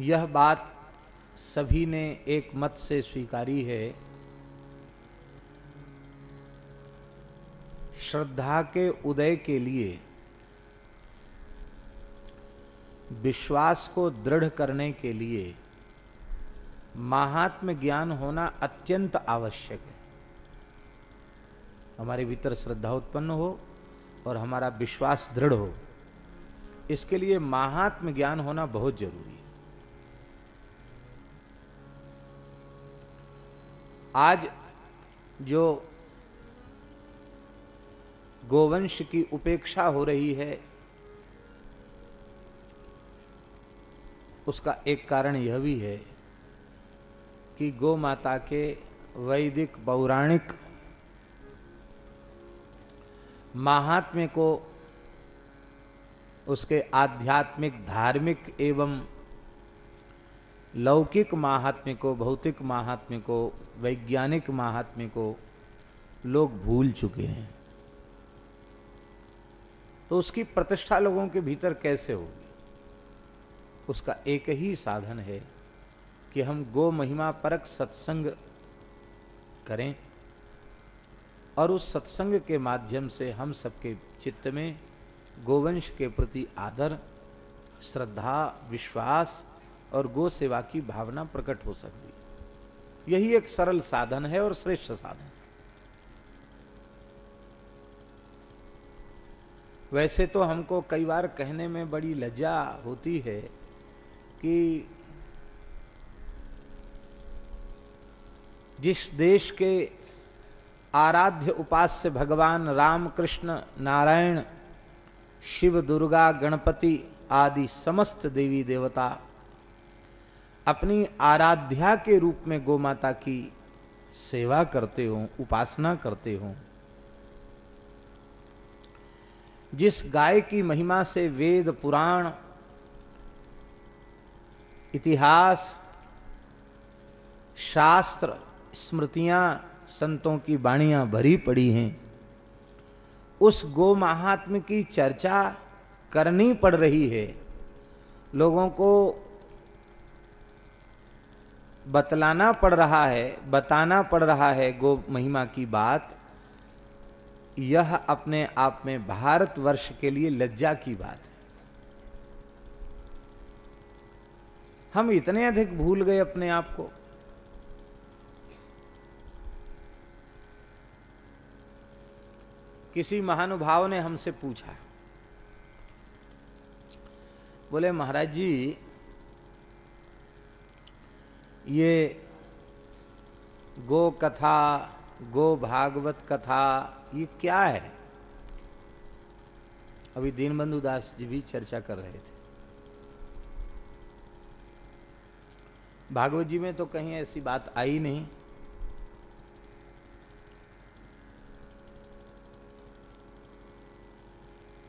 यह बात सभी ने एक मत से स्वीकारी है। श्रद्धा के उदय के लिए विश्वास को दृढ़ करने के लिए महात्म ज्ञान होना अत्यंत आवश्यक है। हमारे भीतर श्रद्धा उत्पन्न हो और हमारा विश्वास दृढ़ हो। इसके लिए महात्म ज्ञान होना बहुत ज़रूरी है। आज जो गोवंश की उपेक्षा हो रही है। उसका एक कारण यह भी है कि गो माता के वैदिक पौराणिक महात्म्य को उसके आध्यात्मिक, धार्मिक एवं लौकिक महात्म्य को, भौतिक महात्म्य को, वैज्ञानिक महात्म्य को लोग भूल चुके हैं। तो उसकी प्रतिष्ठा लोगों के भीतर कैसे होगी? उसका एक ही साधन है कि हम गो महिमा परक सत्संग करें और उस सत्संग के माध्यम से हम सबके चित्त में गोवंश के प्रति आदर, श्रद्धा, विश्वास और गो सेवा की भावना प्रकट हो सकती यही एक सरल साधन है और श्रेष्ठ साधन। वैसे तो हमको कई बार कहने में बड़ी लज्जा होती है कि जिस देश के आराध्य उपास्य भगवान राम कृष्ण नारायण, शिव, दुर्गा, गणपति आदि समस्त देवी देवता अपनी आराध्या के रूप में गो माता की सेवा करते हों, उपासना करते हो जिस गाय की महिमा से वेद, पुराण, इतिहास, शास्त्र, स्मृतियाँ, संतों की बाणियाँ भरी पड़ी हैं, उस गो महात्म की चर्चा करनी पड़ रही है। लोगों को बतलाना पड़ रहा है, बताना पड़ रहा है गो महिमा की बात। यह अपने आप में भारतवर्ष के लिए लज्जा की बात है। हम इतने अधिक भूल गए अपने आप को। किसी महानुभाव ने हमसे पूछा। बोले, महाराज जी, ये गो कथा गो भागवत कथा, ये क्या है? अभी दीनबंधु दास जी भी चर्चा कर रहे थे। भागवत जी में तो कहीं ऐसी बात आई नहीं।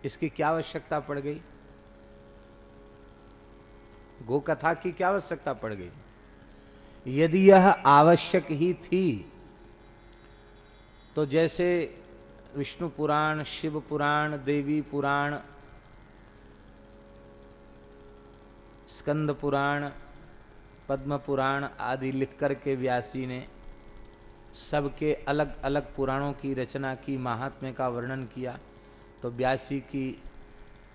इसकी क्या आवश्यकता पड़ गई? गो कथा की क्या आवश्यकता पड़ गई? यदि यह आवश्यक ही थी तो जैसे विष्णु पुराण, शिव पुराण, देवी पुराण, स्कंद पुराण, पद्म पुराण आदि लिख कर के व्यासी ने सबके अलग अलग पुराणों की रचना की, महात्म्य का वर्णन किया तो व्यासी की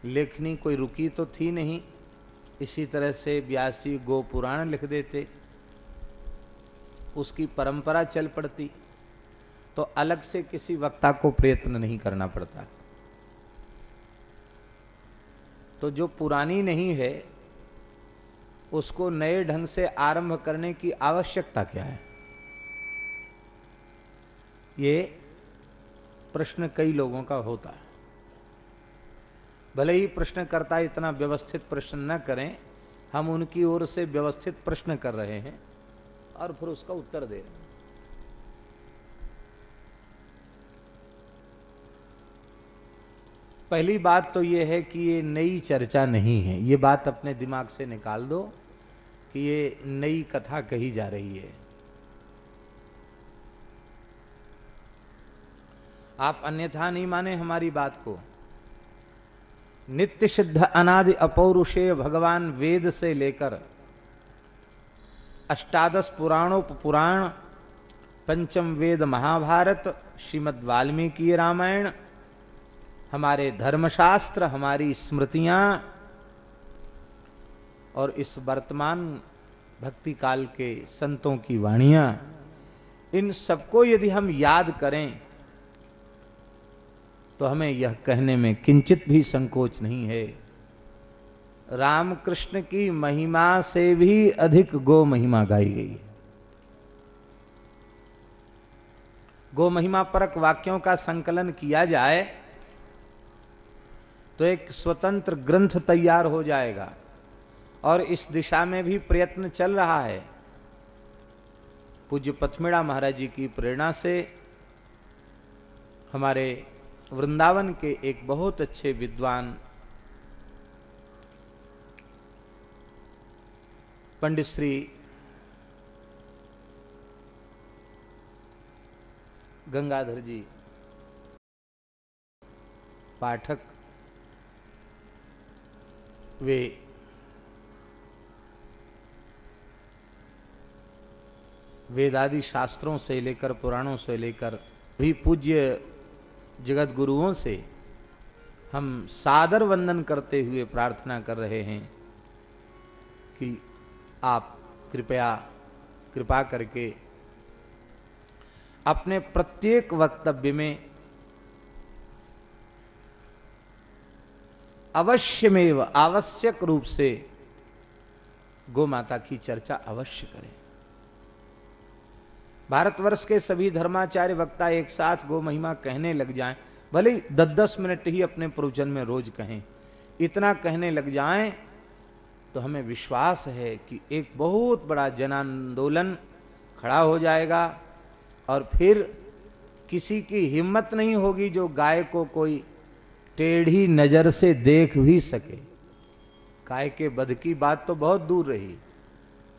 लेखनी कोई रुकी तो थी नहीं। इसी तरह से व्यासी गो पुराण लिख देते, उसकी परंपरा चल पड़ती। तो अलग से किसी वक्ता को प्रयत्न नहीं करना पड़ता। तो जो पुरानी नहीं है, उसको नए ढंग से आरंभ करने की आवश्यकता क्या है? ये प्रश्न कई लोगों का होता है। भले ही प्रश्नकर्ता इतना व्यवस्थित प्रश्न न करें, हम उनकी ओर से व्यवस्थित प्रश्न कर रहे हैं और फिर उसका उत्तर दे रहे हैं। पहली बात तो ये है कि ये नई चर्चा नहीं है। ये बात अपने दिमाग से निकाल दो कि ये नई कथा कही जा रही है। आप अन्यथा नहीं माने हमारी बात को। नित्य सिद्ध अनादि अपौरुषेय भगवान वेद से लेकर अष्टादश पुराणोप पुराण पंचम वेद महाभारत, श्रीमद वाल्मीकि रामायण हमारे धर्मशास्त्र, हमारी स्मृतियाँ और इस वर्तमान भक्ति काल के संतों की वाणियाँ, इन सबको यदि हम याद करें तो हमें यह कहने में किंचित भी संकोच नहीं है। रामकृष्ण की महिमा से भी अधिक गो महिमा गाई गई गो महिमा परक वाक्यों का संकलन किया जाए तो एक स्वतंत्र ग्रंथ तैयार हो जाएगा। और इस दिशा में भी प्रयत्न चल रहा है। पूज्य पथमेड़ा महाराज जी की प्रेरणा से हमारे वृंदावन के एक बहुत अच्छे विद्वान पंडित श्री गंगाधर जी, पाठक वे। वेदादि शास्त्रों से लेकर पुराणों से लेकर भी पूज्य जगत गुरुओं से हम सादर वंदन करते हुए प्रार्थना कर रहे हैं कि आप कृपया, कृपा करके अपने प्रत्येक वक्तव्य में अवश्यमेव, आवश्यक रूप से गो माता की चर्चा अवश्य करें। भारतवर्ष के सभी धर्माचार्य वक्ता एक साथ गो महिमा कहने लग जाएँ, भले ही दस दस मिनट ही अपने प्रवचन में रोज कहें, इतना कहने लग जाएँ तो हमें विश्वास है कि एक बहुत बड़ा जन आंदोलन खड़ा हो जाएगा और फिर किसी की हिम्मत नहीं होगी जो गाय को कोई टेढ़ी नज़र से देख भी सके। गाय के बध की बात तो बहुत दूर रही।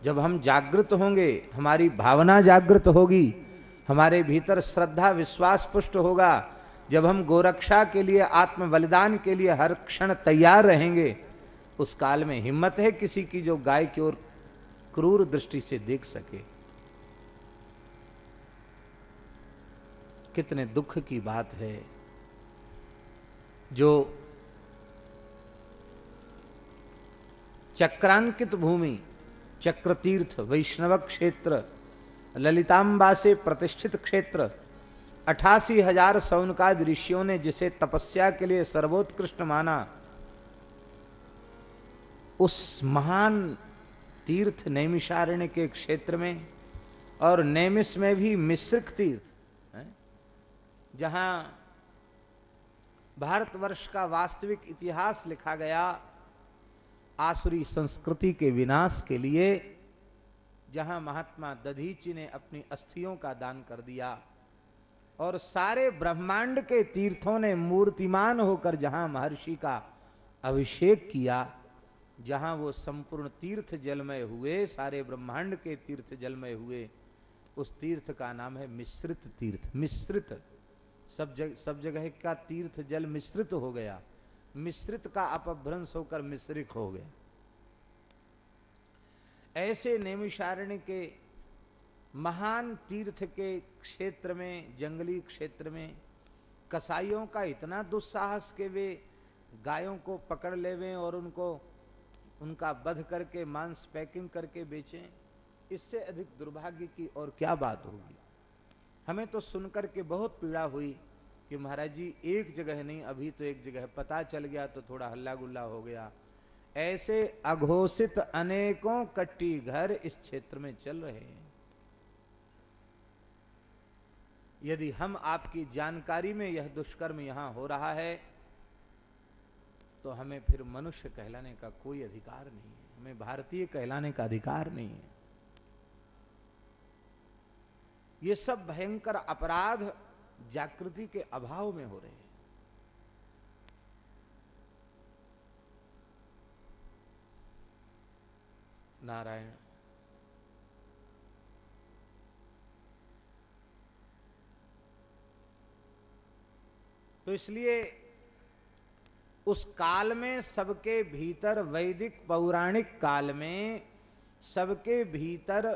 जब हम जागृत होंगे, हमारी भावना जागृत होगी, हमारे भीतर श्रद्धा, विश्वास पुष्ट होगा। जब हम गोरक्षा के लिए आत्म बलिदान के लिए हर क्षण तैयार रहेंगे, उस काल में हिम्मत है किसी की जो गाय की ओर क्रूर दृष्टि से देख सके। कितने दुख की बात है। जो चक्रांकित भूमि, चक्रतीर्थ, वैष्णव क्षेत्र ललितांबा से प्रतिष्ठित क्षेत्र, अठासी हज़ार सौनका ऋषियों ने जिसे तपस्या के लिए सर्वोत्कृष्ट माना, उस महान तीर्थ नैमिषारण्य के क्षेत्र में और नैमिष में भी मिश्रिक तीर्थ जहाँ भारतवर्ष का वास्तविक इतिहास लिखा गया आसुरी संस्कृति के विनाश के लिए, जहाँ महात्मा दधीची ने अपनी अस्थियों का दान कर दिया। और सारे ब्रह्मांड के तीर्थों ने मूर्तिमान होकर जहाँ महर्षि का अभिषेक किया, जहाँ वो संपूर्ण तीर्थ जलमय हुए, सारे ब्रह्मांड के तीर्थ जलमय हुए, उस तीर्थ का नाम है मिश्रित तीर्थ, मिश्रित सब जगह सब जगह का तीर्थ जल मिश्रित हो गया। मिश्रित का अपभ्रंश होकर मिश्रिक हो गया। ऐसे नेमिशारण्य के महान तीर्थ के क्षेत्र में, जंगली क्षेत्र में कसाईयों का इतना दुस्साहस के वे गायों को पकड़ लेवे और उनको, उनका वध करके, मांस पैकिंग करके बेचें, इससे अधिक दुर्भाग्य की और क्या बात होगी? हमें तो सुनकर के बहुत पीड़ा हुई कि महाराज जी, एक जगह नहीं, अभी तो एक जगह पता चल गया तो थोड़ा हल्ला गुल्ला हो गया। ऐसे अघोषित अनेकों कट्टी घर इस क्षेत्र में चल रहे हैं। यदि हम आपकी जानकारी में यह दुष्कर्म यहाँ हो रहा है तो हमें फिर मनुष्य कहलाने का कोई अधिकार नहीं है। हमें भारतीय कहलाने का अधिकार नहीं है। ये सब भयंकर अपराध जागृति के अभाव में हो रहे हैं। नारायण तो इसलिए उस काल में सबके भीतर वैदिक पौराणिक काल में सबके भीतर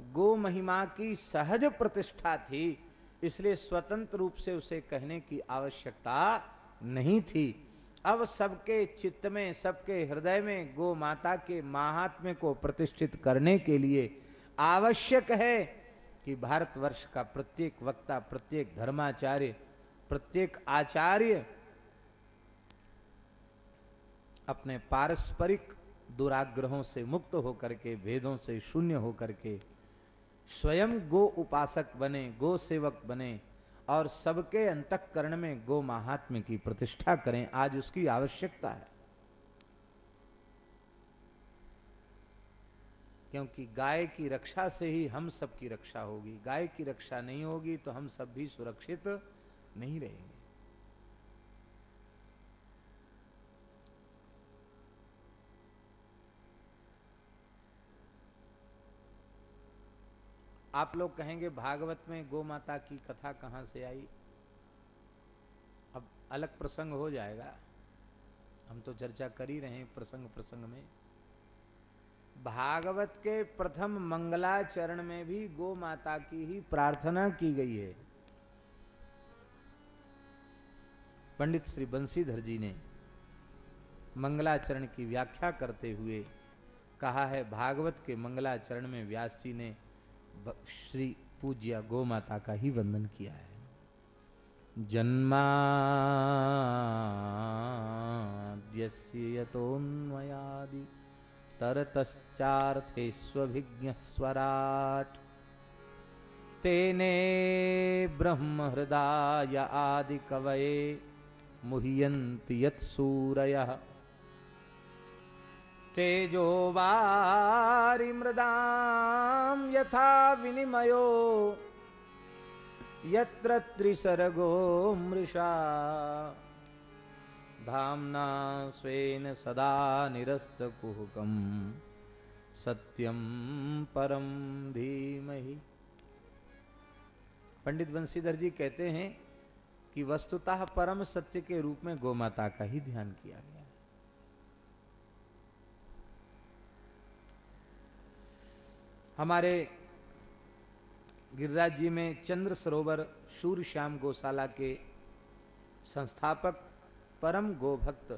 गो महिमा की सहज प्रतिष्ठा थी, इसलिए स्वतंत्र रूप से उसे कहने की आवश्यकता नहीं थी। अब सबके चित्त में, सबके हृदय में गो माता के महात्म्य को प्रतिष्ठित करने के लिए आवश्यक है कि भारतवर्ष का प्रत्येक वक्ता, प्रत्येक धर्माचार्य, प्रत्येक आचार्य अपने पारस्परिक दुराग्रहों से मुक्त होकर के, भेदों से शून्य होकर के स्वयं गो उपासक बने, गो सेवक बने और सबके अंतकरण में गो महात्म्य की प्रतिष्ठा करें, आज उसकी आवश्यकता है। क्योंकि गाय की रक्षा से ही हम सबकी रक्षा होगी, गाय की रक्षा नहीं होगी तो हम सब भी सुरक्षित नहीं रहेंगे। आप लोग कहेंगे, भागवत में गो माता की कथा कहाँ से आई? अब अलग प्रसंग हो जाएगा। हम तो चर्चा कर ही रहे हैं प्रसंग प्रसंग में। भागवत के प्रथम मंगलाचरण में भी गो माता की ही प्रार्थना की गई है। पंडित श्री बंशीधर जी ने मंगलाचरण की व्याख्या करते हुए कहा है, भागवत के मंगलाचरण में व्यास जी ने श्री पूज्य गो माता का ही वंदन किया है। जन्माद्यस्यतोन्मयादि तरतश्चार्थेष्वभिज्ञ स्वराट तेने ब्रह्म हृदय आदि कवये मुह्यन्ति यत्सूरयः। तेजो वारी मृदाम यथा विनिमयो। यत्र त्रिसर्गो मृषा। धाम्ना स्वेन सदा निरस्तकुहकं सत्यम परम धीमहि। पंडित बंशीधर जी कहते हैं कि वस्तुतः परम सत्य के रूप में गोमाता का ही ध्यान किया गया। हमारे गिरिराज जी में चंद्र सरोवर सूर्य श्याम गौशाला के संस्थापक, परम गोभक्त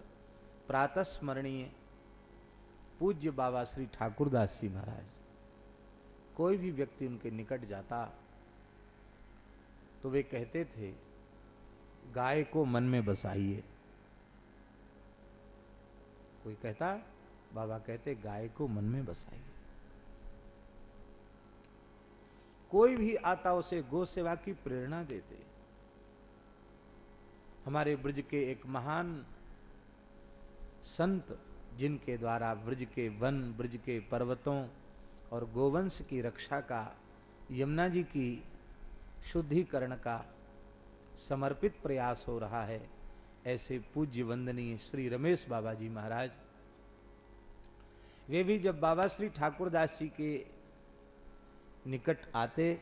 प्रातः स्मरणीय पूज्य बाबा श्री ठाकुरदास जी महाराज। कोई भी व्यक्ति उनके निकट जाता तो वे कहते थे, गाय को मन में बसाइए। कोई कहता, बाबा कहते, गाय को मन में बसाइए। कोई भी आता उसे गो सेवा की प्रेरणा देते। हमारे ब्रज के एक महान संत, जिनके द्वारा ब्रज के वन, ब्रज के पर्वतों और गोवंश की रक्षा का, यमुना जी की शुद्धिकरण का समर्पित प्रयास हो रहा है, ऐसे पूज्य वंदनीय श्री रमेश बाबा जी महाराज। वे भी जब बाबा श्री ठाकुरदास जी के निकट आते,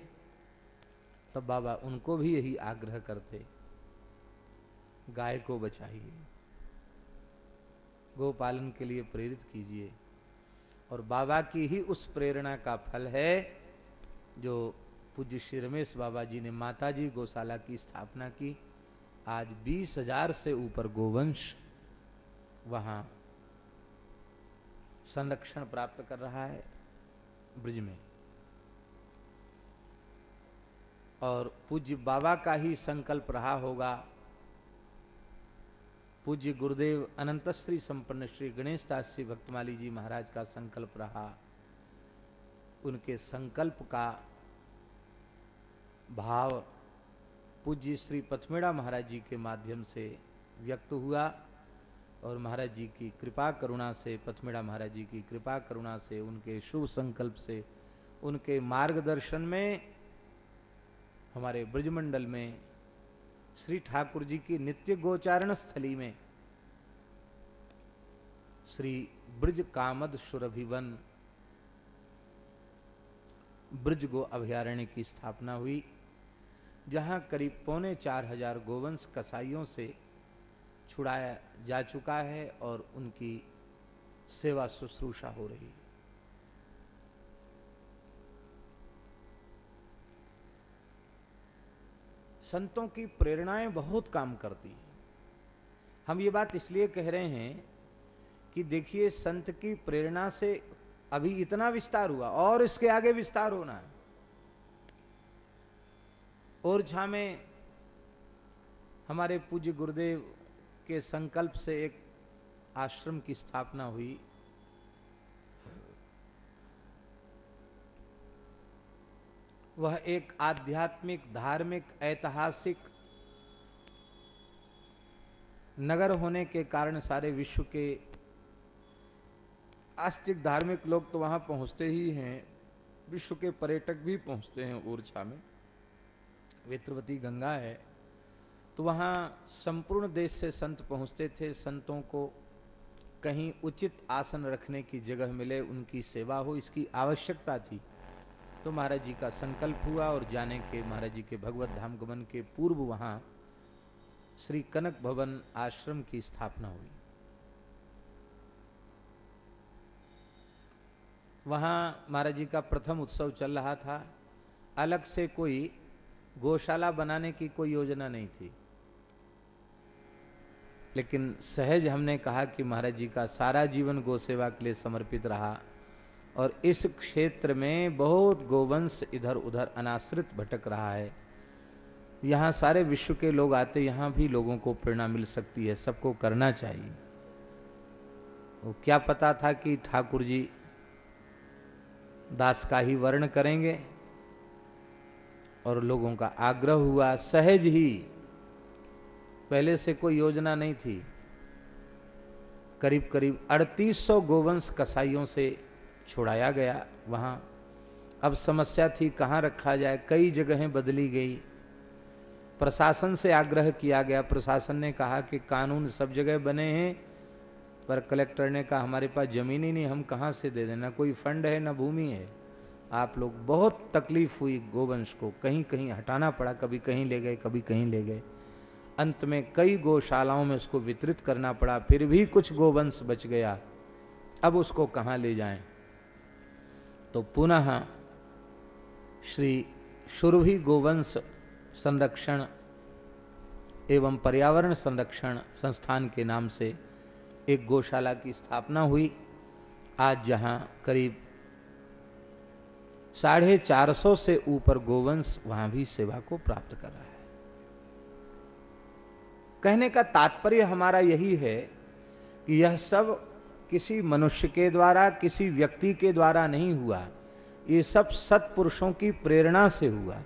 तब बाबा उनको भी यही आग्रह करते, गाय को बचाइए, गोपालन के लिए प्रेरित कीजिए। और बाबा की ही उस प्रेरणा का फल है, जो पूज्य श्री रमेश बाबा जी ने माता जी गौशाला की स्थापना की। आज बीस हज़ार से ऊपर गोवंश वहाँ संरक्षण प्राप्त कर रहा है ब्रिज में। और पूज्य बाबा का ही संकल्प रहा होगा। पूज्य गुरुदेव अनंत श्री संपन्न श्री गणेश दास श्री भक्तमाली जी महाराज का संकल्प रहा। उनके संकल्प का भाव पूज्य श्री पथमेड़ा महाराज जी के माध्यम से व्यक्त हुआ और महाराज जी की कृपा करुणा से, पथमेड़ा महाराज जी की कृपा करुणा से, उनके शुभ संकल्प से, उनके मार्गदर्शन में हमारे ब्रजमंडल में श्री ठाकुर जी की नित्य गोचारण स्थली में श्री ब्रज कामद सुरभिवन ब्रज गो अभयारण्य की स्थापना हुई, जहाँ करीब पौने चार हज़ार गोवंश कसाईयों से छुड़ाया जा चुका है और उनकी सेवा शुश्रूषा हो रही है। संतों की प्रेरणाएँ बहुत काम करती हैं। हम ये बात इसलिए कह रहे हैं कि देखिए, संत की प्रेरणा से अभी इतना विस्तार हुआ और इसके आगे विस्तार होना है। ओरछा में हमारे पूज्य गुरुदेव के संकल्प से एक आश्रम की स्थापना हुई। वह एक आध्यात्मिक, धार्मिक, ऐतिहासिक नगर होने के कारण सारे विश्व के आस्तिक धार्मिक लोग तो वहाँ पहुँचते ही हैं। विश्व के पर्यटक भी पहुँचते हैं ऊर्जा में। वेत्रवती गंगा है। तो वहाँ संपूर्ण देश से संत पहुँचते थे। संतों को कहीं उचित आसन रखने की जगह मिले, उनकी सेवा हो, इसकी आवश्यकता थी। तो महाराज जी का संकल्प हुआ और जाने के महाराज जी के भगवत धाम गमन के पूर्व वहाँ श्री कनक भवन आश्रम की स्थापना हुई। वहाँ महाराज जी का प्रथम उत्सव चल रहा था। अलग से कोई गौशाला बनाने की कोई योजना नहीं थी। लेकिन सहज हमने कहा कि महाराज जी का सारा जीवन गौ सेवा के लिए समर्पित रहा। और इस क्षेत्र में बहुत गोवंश इधर उधर अनाश्रित भटक रहा है। यहाँ सारे विश्व के लोग आते, यहाँ भी लोगों को प्रेरणा मिल सकती है, सबको करना चाहिए। वो क्या पता था कि ठाकुर जी दास का ही वर्ण करेंगे और लोगों का आग्रह हुआ, सहज ही। पहले से कोई योजना नहीं थी। करीब करीब 3800 गोवंश कसाईयों से छुड़ाया गया वहाँ। अब समस्या थी, कहाँ रखा जाए? कई जगहें बदली गई। प्रशासन से आग्रह किया गया। प्रशासन ने कहा कि कानून सब जगह बने हैं, पर कलेक्टर ने कहा, हमारे पास ज़मीन ही नहीं, हम कहाँ से दे देना? कोई फंड है ना भूमि है? आप लोग, बहुत तकलीफ़ हुई गोवंश को। कहीं कहीं हटाना पड़ा, कभी कहीं ले गए, कभी कहीं ले गए। अंत में कई गौशालाओं में उसको वितरित करना पड़ा, फिर भी कुछ गोवंश बच गया। अब उसको कहाँ ले जाएँ? तो पुनः श्री शुरभि गोवंश संरक्षण एवं पर्यावरण संरक्षण संस्थान के नाम से एक गौशाला की स्थापना हुई। आज जहाँ करीब साढ़े चार सौ से ऊपर गोवंश वहाँ भी सेवा को प्राप्त कर रहा है। कहने का तात्पर्य हमारा यही है कि यह सब किसी मनुष्य के द्वारा, किसी व्यक्ति के द्वारा नहीं हुआ। ये सब सत्पुरुषों की प्रेरणा से हुआ।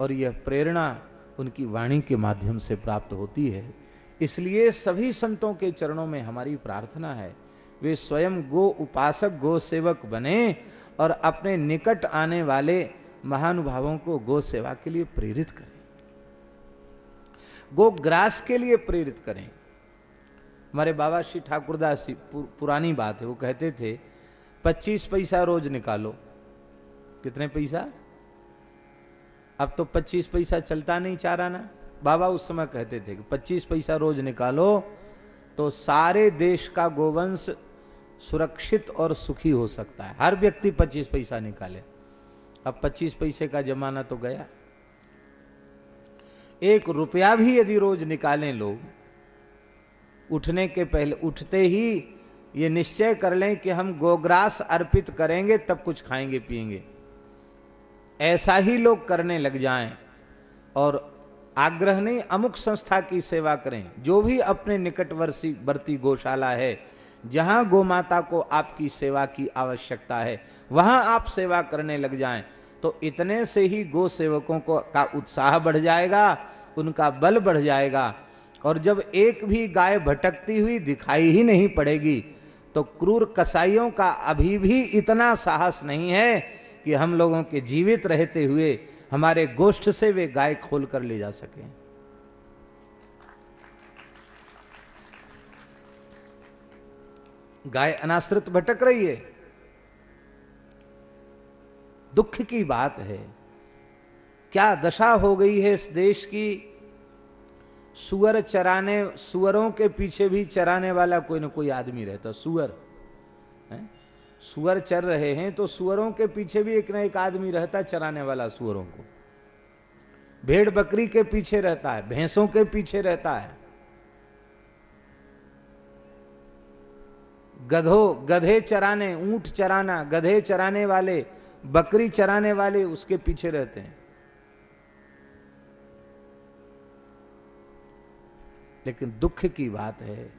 और यह प्रेरणा उनकी वाणी के माध्यम से प्राप्त होती है। इसलिए सभी संतों के चरणों में हमारी प्रार्थना है, वे स्वयं गो उपासक, गो सेवक बने और अपने निकट आने वाले महानुभावों को गो सेवा के लिए प्रेरित करें। गो ग्रास के लिए प्रेरित करें। हमारे बाबा श्री ठाकुरदास जी पुरानी बात है, वो कहते थे, पच्चीस पैसा रोज निकालो। कितने पैसा? अब तो पच्चीस पैसा चलता नहीं चाह रहा ना बाबा उस समय कहते थे कि पच्चीस पैसा रोज निकालो तो सारे देश का गोवंश सुरक्षित और सुखी हो सकता है। हर व्यक्ति पच्चीस पैसा निकाले। अब पच्चीस पैसे का जमाना तो गया। एक रुपया भी यदि रोज निकालें लोग उठने के पहले, उठते ही ये निश्चय कर लें कि हम गोग्रास अर्पित करेंगे, तब कुछ खाएँगे, पिएँगे। ऐसा ही लोग करने लग जाएँ और आग्रह नहीं, अमुक संस्था की सेवा करें। जो भी अपने निकटवर्ती वर्ती गौशाला है, जहाँ गोमाता को आपकी सेवा की आवश्यकता है, वहाँ आप सेवा करने लग जाएँ। तो इतने से ही गो सेवकों को का उत्साह बढ़ जाएगा, उनका बल बढ़ जाएगा और जब एक भी गाय भटकती हुई दिखाई ही नहीं पड़ेगी तो क्रूर कसाईयों का अभी भी इतना साहस नहीं है कि हम लोगों के जीवित रहते हुए हमारे गोष्ठ से वे गाय खोल कर ले जा सके। गाय अनाश्रित भटक रही है। दुख की बात है। क्या दशा हो गई है इस देश की? सुअर चराने, सुअरों के पीछे भी चराने वाला कोई ना कोई आदमी रहता, सुअर। है? सुअर चर रहे हैं तो सुअरों के पीछे भी एक ना एक आदमी रहता चराने वाला सुअरों को। भेड़ बकरी के पीछे रहता है, भैंसों के पीछे रहता है। गधो, गधे चराने, ऊँट चराना, गधे चराने वाले, बकरी चराने वाले उसके पीछे रहते हैं। लेकिन दुख की बात है।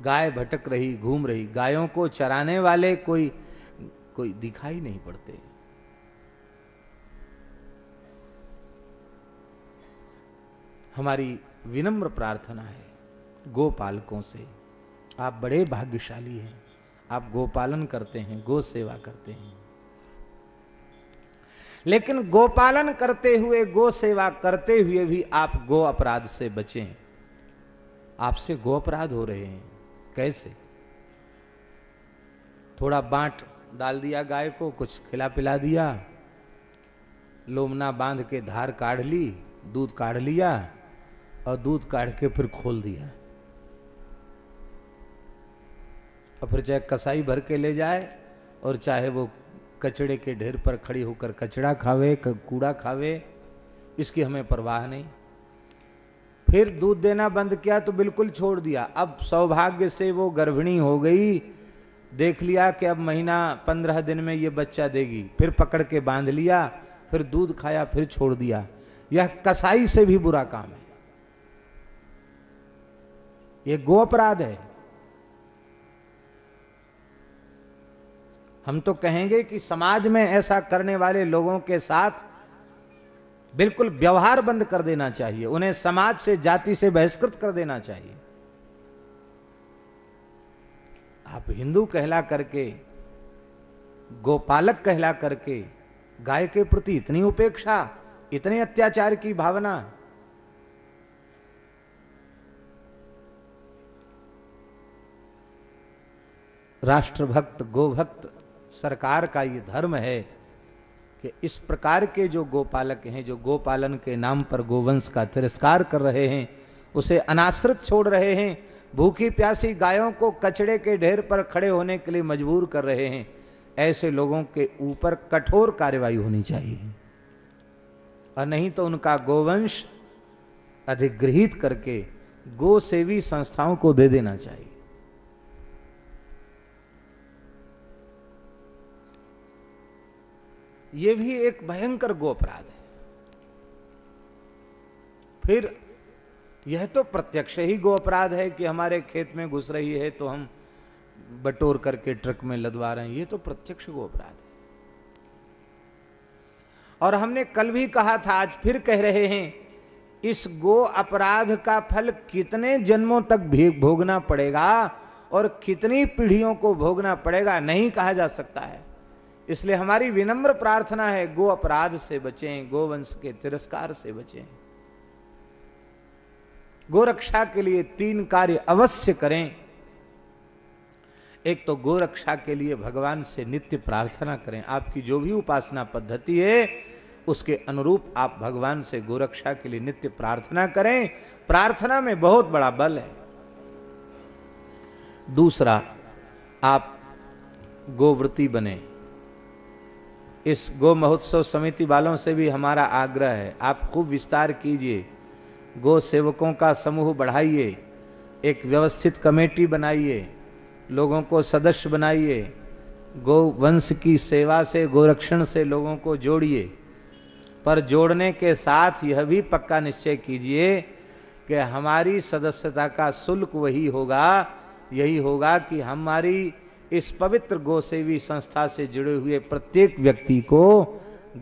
गाय भटक रही, घूम रही, गायों को चराने वाले कोई कोई दिखाई नहीं पड़ते। हमारी विनम्र प्रार्थना है गोपालकों से, आप बड़े भाग्यशाली हैं, आप गोपालन करते हैं, गो सेवा करते हैं। लेकिन गोपालन करते हुए, गो सेवा करते हुए भी आप गो अपराध से बचें। आपसे गो अपराध हो रहे हैं। कैसे? थोड़ा बांट डाल दिया गाय को, कुछ खिला पिला दिया, लोमना बाँध के धार काढ़ ली, दूध काढ़ लिया और दूध काढ़ के फिर खोल दिया। और फिर चाहे कसाई भर के ले जाए और चाहे वो कचड़े के ढेर पर खड़ी होकर कचड़ा खावे कूड़ा खावे, इसकी हमें परवाह नहीं। फिर दूध देना बंद किया तो बिल्कुल छोड़ दिया। अब सौभाग्य से वो गर्भिणी हो गई। देख लिया कि अब महीना पंद्रह दिन में ये बच्चा देगी। फिर पकड़ के बाँध लिया, फिर दूध खाया, फिर छोड़ दिया। यह कसाई से भी बुरा काम है। ये गो अपराध है। हम तो कहेंगे कि समाज में ऐसा करने वाले लोगों के साथ बिल्कुल व्यवहार बंद कर देना चाहिए, उन्हें समाज से, जाति से बहिष्कृत कर देना चाहिए। आप हिंदू कहला करके, गोपालक कहला करके, गाय के प्रति इतनी उपेक्षा, इतने अत्याचार की भावना, राष्ट्रभक्त, गोभक्त सरकार का ये धर्म है कि इस प्रकार के जो गोपालक हैं, जो गोपालन के नाम पर गोवंश का तिरस्कार कर रहे हैं, उसे अनाश्रित छोड़ रहे हैं, भूखी प्यासी गायों को कचड़े के ढेर पर खड़े होने के लिए मजबूर कर रहे हैं, ऐसे लोगों के ऊपर कठोर कार्रवाई होनी चाहिए। और नहीं तो उनका गोवंश अधिग्रहित करके गो सेवी संस्थाओं को दे देना चाहिए। ये भी एक भयंकर गो अपराध है। फिर यह तो प्रत्यक्ष ही गो अपराध है कि हमारे खेत में घुस रही है तो हम बटोर करके ट्रक में लदवा रहे हैं। ये तो प्रत्यक्ष गो अपराध है। और हमने कल भी कहा था, आज फिर कह रहे हैं, इस गो अपराध का फल कितने जन्मों तक भोगना पड़ेगा और कितनी पीढ़ियों को भोगना पड़ेगा, नहीं कहा जा सकता है। इसलिए हमारी विनम्र प्रार्थना है, गो अपराध से बचें गोवंश के तिरस्कार से बचें। गोरक्षा के लिए तीन कार्य अवश्य करें। एक तो गोरक्षा के लिए भगवान से नित्य प्रार्थना करें। आपकी जो भी उपासना पद्धति है, उसके अनुरूप आप भगवान से गोरक्षा के लिए नित्य प्रार्थना करें। प्रार्थना में बहुत बड़ा बल है। दूसरा, आप गोवृत्ति बने। इस गो महोत्सव समिति वालों से भी हमारा आग्रह है। आप खूब विस्तार कीजिए। गो सेवकों का समूह बढ़ाइए। एक व्यवस्थित कमेटी बनाइए। लोगों को सदस्य बनाइए। गो वंश की सेवा से गोरक्षण से लोगों को जोड़िए। पर जोड़ने के साथ यह भी पक्का निश्चय कीजिए कि हमारी सदस्यता का शुल्क वही होगा। यही होगा कि हमारी इस पवित्र गोसेवी संस्था से जुड़े हुए प्रत्येक व्यक्ति को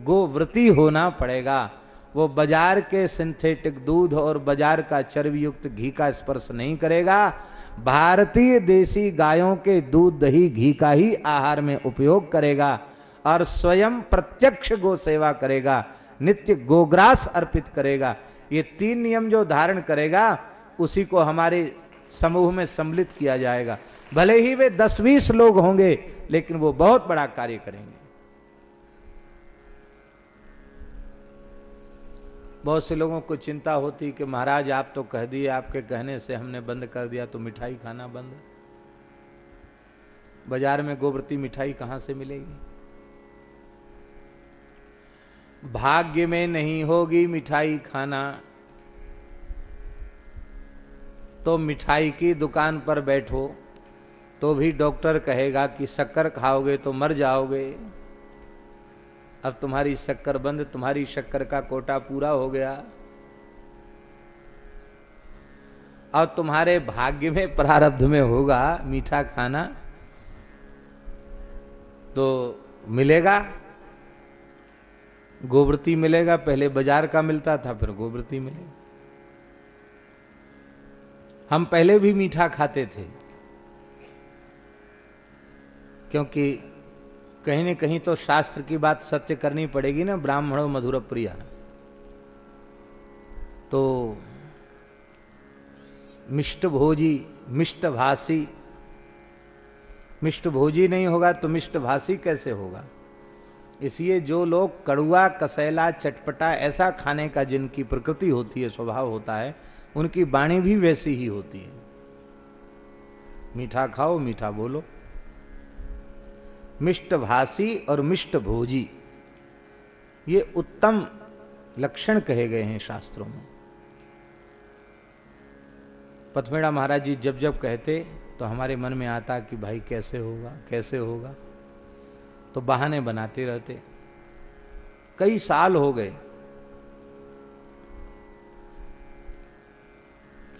गोव्रती होना पड़ेगा। वो बाज़ार के सिंथेटिक दूध और बाज़ार का चर्बी युक्त घी का स्पर्श नहीं करेगा। भारतीय देसी गायों के दूध दही घी का ही आहार में उपयोग करेगा और स्वयं प्रत्यक्ष गो सेवा करेगा, नित्य गोग्रास अर्पित करेगा। ये तीन नियम जो धारण करेगा, उसी को हमारे समूह में सम्मिलित किया जाएगा। भले ही वे दस बीस लोग होंगे, लेकिन वो बहुत बड़ा कार्य करेंगे। बहुत से लोगों को चिंता होती कि महाराज, आप तो कह दिए, आपके कहने से हमने बंद कर दिया तो मिठाई खाना बंद। बाज़ार में गोबरती मिठाई कहाँ से मिलेगी? भाग्य में नहीं होगी मिठाई खाना। तो मिठाई की दुकान पर बैठो। तो भी डॉक्टर कहेगा कि शक्कर खाओगे तो मर जाओगे। अब तुम्हारी शक्कर बंद, तुम्हारी शक्कर का कोटा पूरा हो गया। अब तुम्हारे भाग्य में प्रारब्ध में होगा मीठा खाना। तो मिलेगा। गोबरती मिलेगा, पहले बाज़ार का मिलता था, फिर गोबरती मिलेगा हम पहले भी मीठा खाते थे। क्योंकि कहीं न कहीं तो शास्त्र की बात सत्य करनी पड़ेगी ना, ब्राह्मणों मधुर प्रिया तो मिष्ट भोजी मिष्ट भाषी मिष्ट भोजी नहीं होगा तो मिष्ट भाषी कैसे होगा? इसलिए जो लोग कड़ुआ, कसैला, चटपटा ऐसा खाने का जिनकी प्रकृति होती है, स्वभाव होता है, उनकी वाणी भी वैसी ही होती है। मीठा खाओ, मीठा बोलो। मिष्ट भाषी और मिष्ट भोजी ये उत्तम लक्षण कहे गए हैं शास्त्रों में। पथमेड़ा महाराज जी जब जब कहते तो हमारे मन में आता कि भाई कैसे होगा कैसे होगा। तो बहाने बनाते रहते। कई साल हो गए।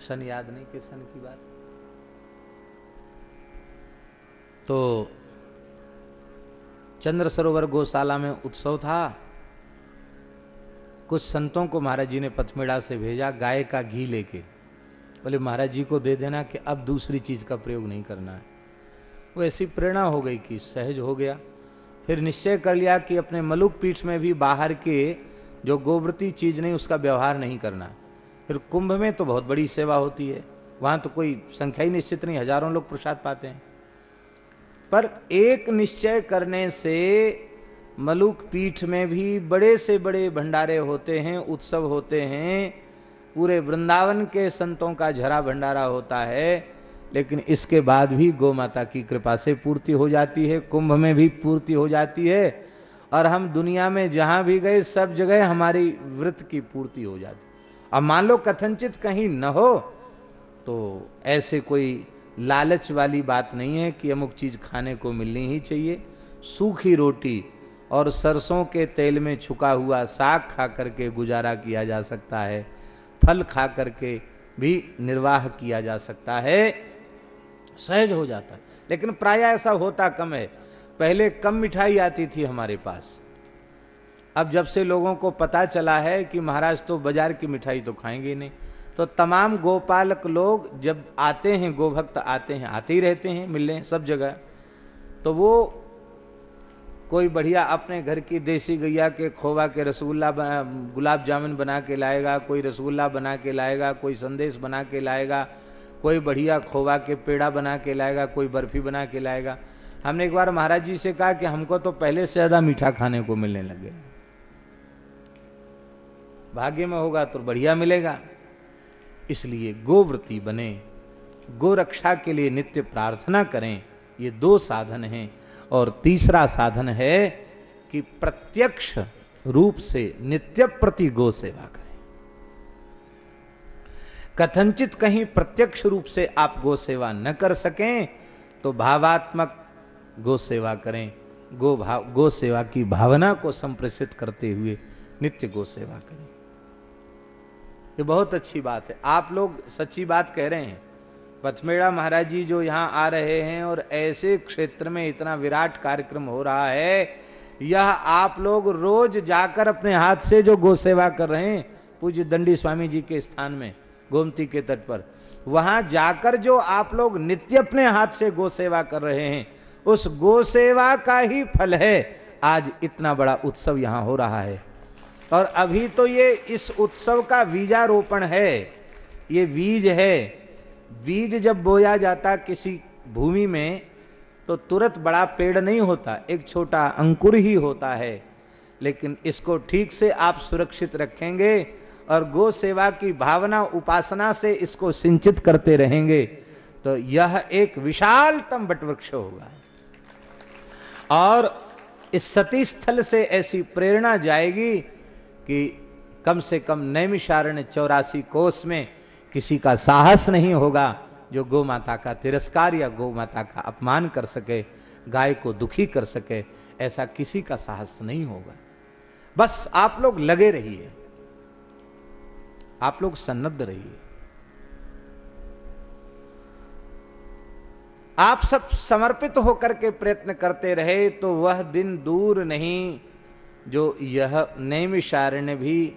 सन याद नहीं कि सन की बात? तो चंद्र सरोवर गौशाला में उत्सव था। कुछ संतों को महाराज जी ने पथमेड़ा से भेजा, गाय का घी लेके। बोले, महाराज जी को दे देना कि अब दूसरी चीज़ का प्रयोग नहीं करना है। वो ऐसी प्रेरणा हो गई कि सहज हो गया। फिर निश्चय कर लिया कि अपने मलुक पीठ में भी बाहर के जो गोवृती चीज़ नहीं, उसका व्यवहार नहीं करना। फिर कुंभ में तो बहुत बड़ी सेवा होती है। वहाँ तो कोई संख्या ही निश्चित नहीं, हज़ारों लोग प्रसाद पाते हैं। पर एक निश्चय करने से मलुक पीठ में भी बड़े से बड़े भंडारे होते हैं, उत्सव होते हैं। पूरे वृंदावन के संतों का झरा भंडारा होता है, लेकिन इसके बाद भी गौ माता की कृपा से पूर्ति हो जाती है, कुंभ में भी पूर्ति हो जाती है, और हम दुनिया में जहाँ भी गए, सब जगह हमारी व्रत की पूर्ति हो जाती। अब मान लो कथनचित कहीं न हो तो ऐसे कोई लालच वाली बात नहीं है कि अमुक चीज़ खाने को मिलनी ही चाहिए। सूखी रोटी और सरसों के तेल में छुका हुआ साग खा करके गुजारा किया जा सकता है। फल खा करके भी निर्वाह किया जा सकता है। सहज हो जाता है। लेकिन प्राय ऐसा होता कम है। पहले कम मिठाई आती थी हमारे पास। अब जब से लोगों को पता चला है कि महाराज तो बाज़ार की मिठाई तो खाएँगे नहीं। तो तमाम गोपालक लोग जब आते हैं, गोभक्त आते हैं, आते ही रहते हैं, मिलने सब जगह तो वो कोई बढ़िया अपने घर की देसी गैया के खोवा के रसगुल्ला गुलाब जामुन बना के लाएगा, कोई रसगुल्ला बना के लाएगा, कोई संदेश बना के लाएगा, कोई बढ़िया खोवा के पेड़ा बना के लाएगा, कोई बर्फ़ी बना के लाएगा। हमने एक बार महाराज जी से कहा कि हमको तो पहले से ज़्यादा मीठा खाने को मिलने लगे भाग्य में होगा तो बढ़िया मिलेगा। इसलिए गोव्रती बने गो रक्षा के लिए नित्य प्रार्थना करें। ये दो साधन हैं और तीसरा साधन है कि प्रत्यक्ष रूप से नित्य प्रति गो सेवा करें। कथनचित कहीं प्रत्यक्ष रूप से आप गो सेवा न कर सकें तो भावात्मक गो सेवा करें। गो भाव गो सेवा की भावना को संप्रेषित करते हुए नित्य गो सेवा करें। ये बहुत अच्छी बात है। आप लोग सच्ची बात कह रहे हैं। पथमेड़ा महाराज जी जो यहाँ आ रहे हैं और ऐसे क्षेत्र में इतना विराट कार्यक्रम हो रहा है, यह आप लोग रोज जाकर अपने हाथ से जो गो सेवा कर रहे हैं, पूज्य दंडी स्वामी जी के स्थान में, गोमती के तट पर, वहाँ जाकर जो आप लोग नित्य अपने हाथ से गो सेवा कर रहे हैं, उस गो सेवा का ही फल है। आज इतना बड़ा उत्सव यहाँ हो रहा है। और अभी तो ये इस उत्सव का बीजारोपण है, ये बीज है। बीज जब बोया जाता किसी भूमि में तो तुरंत बड़ा पेड़ नहीं होता, एक छोटा अंकुर ही होता है। लेकिन इसको ठीक से आप सुरक्षित रखेंगे और गो सेवा की भावना, उपासना से इसको सिंचित करते रहेंगे तो यह एक विशालतम वटवृक्ष होगा। और इस सती स्थल से ऐसी प्रेरणा जाएगी कि कम से कम नैमिषारण्य चौरासी कोष में किसी का साहस नहीं होगा जो गौ माता का तिरस्कार या गौ माता का अपमान कर सके, गाय को दुखी कर सके, ऐसा किसी का साहस नहीं होगा। बस आप लोग लगे रहिए। आप लोग सन्नद्ध रहिए। आप सब समर्पित होकर के प्रयत्न करते रहे तो वह दिन दूर नहीं जो यह नैमिषारण्य भी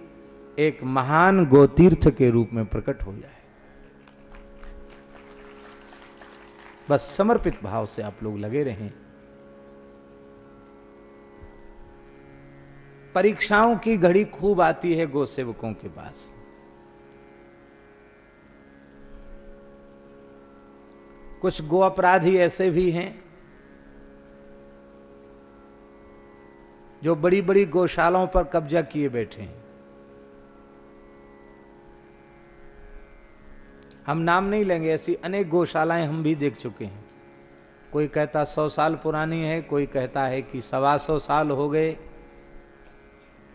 एक महान गोतीर्थ के रूप में प्रकट हो जाए। बस समर्पित भाव से आप लोग लगे रहें। परीक्षाओं की घड़ी खूब आती है गो सेवकों के पास। कुछ गो अपराधी ऐसे भी हैं जो बड़ी बड़ी गौशालाओं पर कब्जा किए बैठे हैं। हम नाम नहीं लेंगे, ऐसी अनेक गौशालाएँ हम भी देख चुके हैं। कोई कहता सौ साल पुरानी है, कोई कहता है कि सवा सौ साल हो गए।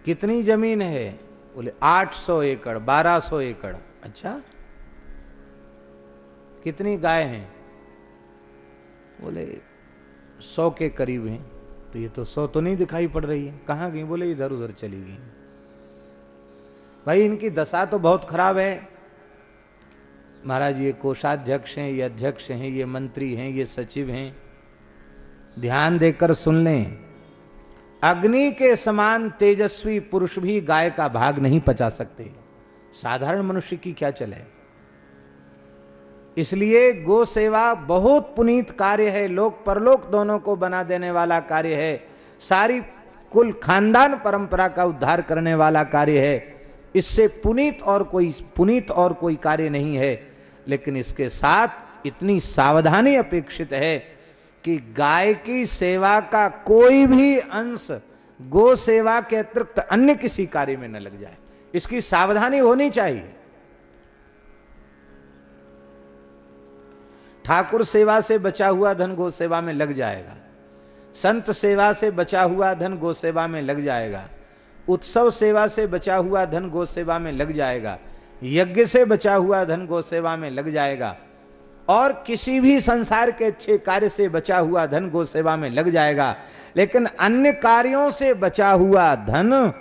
कितनी ज़मीन है? बोले, आठ सौ एकड़, बारह सौ एकड़। अच्छा? कितनी गाय हैं? बोले, सौ के करीब हैं। तो ये तो सौ तो नहीं दिखाई पड़ रही है। कहाँ गई? बोले, इधर उधर चली गई। भाई, इनकी दशा तो बहुत खराब है। महाराज, ये कोषाध्यक्ष हैं, ये अध्यक्ष हैं, ये मंत्री हैं, ये सचिव हैं। ध्यान देकर सुन लें। अग्नि के समान तेजस्वी पुरुष भी गाय का भाग नहीं पचा सकते। साधारण मनुष्य की क्या चले? इसलिए गो सेवा बहुत पुनीत कार्य है, लोक परलोक दोनों को बना देने वाला कार्य है। सारी कुल खानदान परंपरा का उद्धार करने वाला कार्य है। इससे पुनीत और कोई, पुनीत और कोई कार्य नहीं है, लेकिन इसके साथ इतनी सावधानी अपेक्षित है कि गाय की सेवा का कोई भी अंश गो सेवा के अतिरिक्त अन्य किसी कार्य में न लग जाए। इसकी सावधानी होनी चाहिए। ठाकुर सेवा से बचा हुआ धन गो सेवा में लग जाएगा। संत सेवा से बचा हुआ धन गो सेवा में लग जाएगा। उत्सव सेवा से बचा हुआ धन गो सेवा में लग जाएगा। यज्ञ से बचा हुआ धन गो सेवा में लग जाएगा। और किसी भी संसार के अच्छे कार्य से बचा हुआ धन गो सेवा में लग जाएगा। लेकिन अन्य कार्यों से बचा हुआ धन,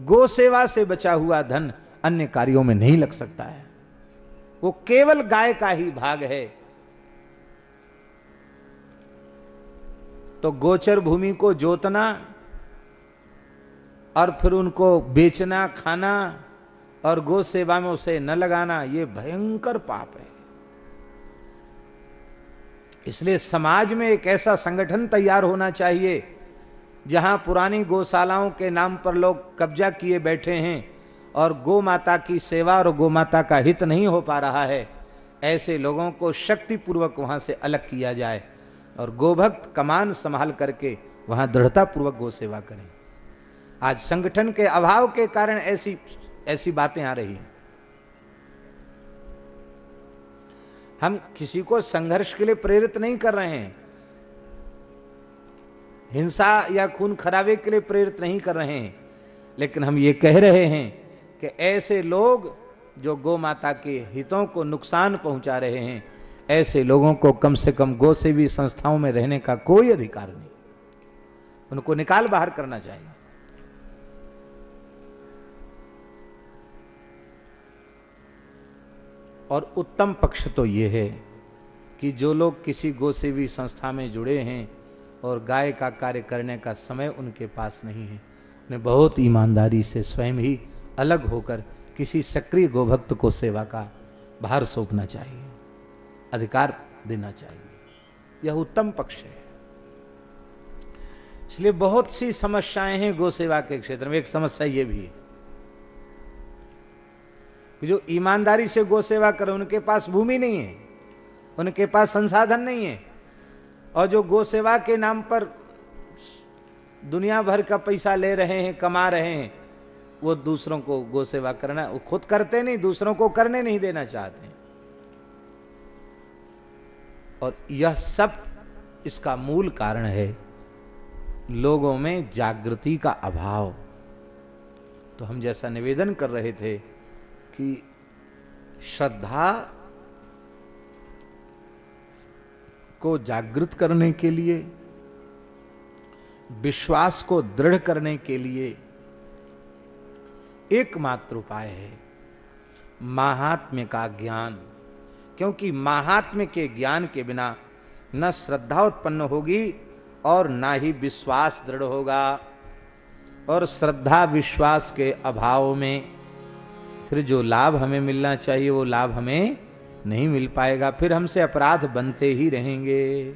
गो सेवा से बचा हुआ धन अन्य कार्यों में नहीं लग सकता है। वो केवल गाय का ही भाग है। तो गोचर भूमि को जोतना और फिर उनको बेचना, खाना और गो सेवा में उसे न लगाना, ये भयंकर पाप है। इसलिए समाज में एक ऐसा संगठन तैयार होना चाहिए, जहाँ पुरानी गौशालाओं के नाम पर लोग कब्जा किए बैठे हैं। और गो माता की सेवा और गो माता का हित नहीं हो पा रहा है। ऐसे लोगों को शक्ति पूर्वक वहाँ से अलग किया जाए और गोभक्त कमान संभाल करके वहाँ दृढ़ता पूर्वक गो सेवा करें। आज संगठन के अभाव के कारण ऐसी ऐसी बातें आ रही हैं। हम किसी को संघर्ष के लिए प्रेरित नहीं कर रहे हैं। हिंसा या खून खराबे के लिए प्रेरित नहीं कर रहे हैं। लेकिन हम ये कह रहे हैं कि ऐसे लोग जो गौ माता के हितों को नुकसान पहुँचा रहे हैं, ऐसे लोगों को कम से कम गौ सेवी संस्थाओं में रहने का कोई अधिकार नहीं। उनको निकाल बाहर करना चाहिए। और उत्तम पक्ष तो ये है कि जो लोग किसी गोसेवी संस्था में जुड़े हैं और गाय का कार्य करने का समय उनके पास नहीं है, उन्हें बहुत ईमानदारी से स्वयं ही अलग होकर किसी सक्रिय गोभक्त को सेवा का भार सौंपना चाहिए, अधिकार देना चाहिए। यह उत्तम पक्ष है। इसलिए बहुत सी समस्याएँ हैं गो सेवा के क्षेत्र में। एक समस्या यह भी है कि जो ईमानदारी से गो सेवा करे, उनके पास भूमि नहीं है, उनके पास संसाधन नहीं है, और जो गो सेवा के नाम पर दुनिया भर का पैसा ले रहे हैं, कमा रहे हैं वो दूसरों को गो सेवा करना, वो खुद करते नहीं, दूसरों को करने नहीं देना चाहते। और यह सब इसका मूल कारण है लोगों में जागृति का अभाव। तो हम जैसा निवेदन कर रहे थे कि श्रद्धा को जागृत करने के लिए, विश्वास को दृढ़ करने के लिए एकमात्र उपाय है महात्म्य का ज्ञान। क्योंकि महात्म्य के ज्ञान के बिना न श्रद्धा उत्पन्न होगी और ना ही विश्वास दृढ़ होगा। और श्रद्धा विश्वास के अभाव में फिर जो लाभ हमें मिलना चाहिए, वो लाभ हमें नहीं मिल पाएगा। फिर हमसे अपराध बनते ही रहेंगे।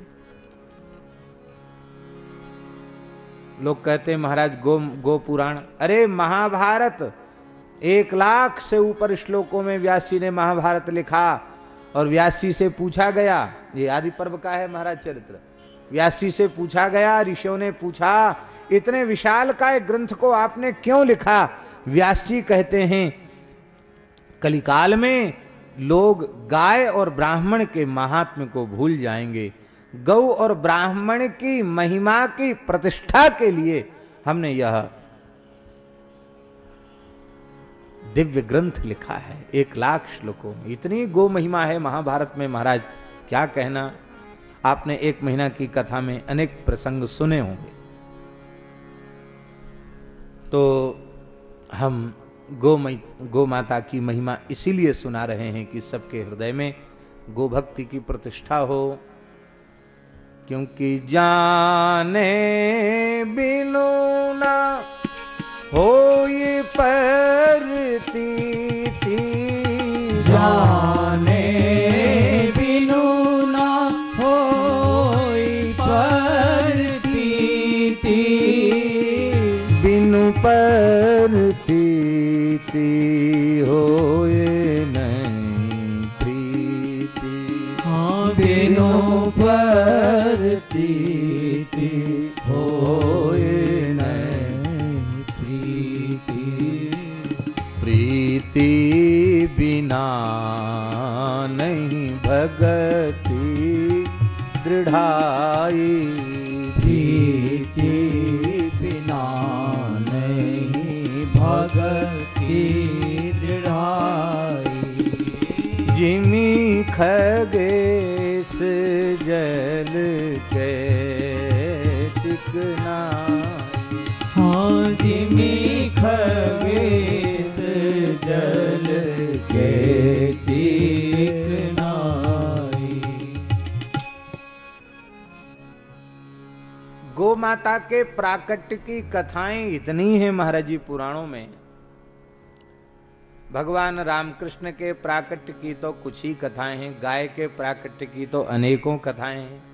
लोग कहते महाराज, गो गो पुराण। अरे, महाभारत एक लाख से ऊपर श्लोकों में व्यासी ने महाभारत लिखा और व्यासी से पूछा गया, ये आदि पर्व का है महाराज चरित्र। व्यासी से पूछा गया, ऋषियों ने पूछा, इतने विशाल का एक ग्रंथ को आपने क्यों लिखा? व्यासी कहते हैं, कलिकाल में लोग गाय और ब्राह्मण के महात्म्य को भूल जाएँगे। गौ और ब्राह्मण की महिमा की प्रतिष्ठा के लिए हमने यह दिव्य ग्रंथ लिखा है, एक लाख श्लोकों में। इतनी गो महिमा है महाभारत में, महाराज, क्या कहना? आपने एक महीना की कथा में अनेक प्रसंग सुने होंगे। तो हम गो गो माता की महिमा इसीलिए सुना रहे हैं कि सबके हृदय में गो भक्ति की प्रतिष्ठा हो, क्योंकि जाने बिनु ना हो ये परती थी जाने बिनु ना हो परती थी बिनु परती थी होए नहीं प्रीति। हाँ बिनु परती नहीं भगति दृढ़ाई प्रीति बिना नहीं भगति दृढ़ाई। जिमी खगेश जल माता के प्राकट्य की कथाएँ इतनी हैं महाराज जी पुराणों में। भगवान रामकृष्ण के प्राकट्य की तो कुछ ही कथाएँ हैं, गाय के प्राकट्य की तो अनेकों कथाएँ हैं।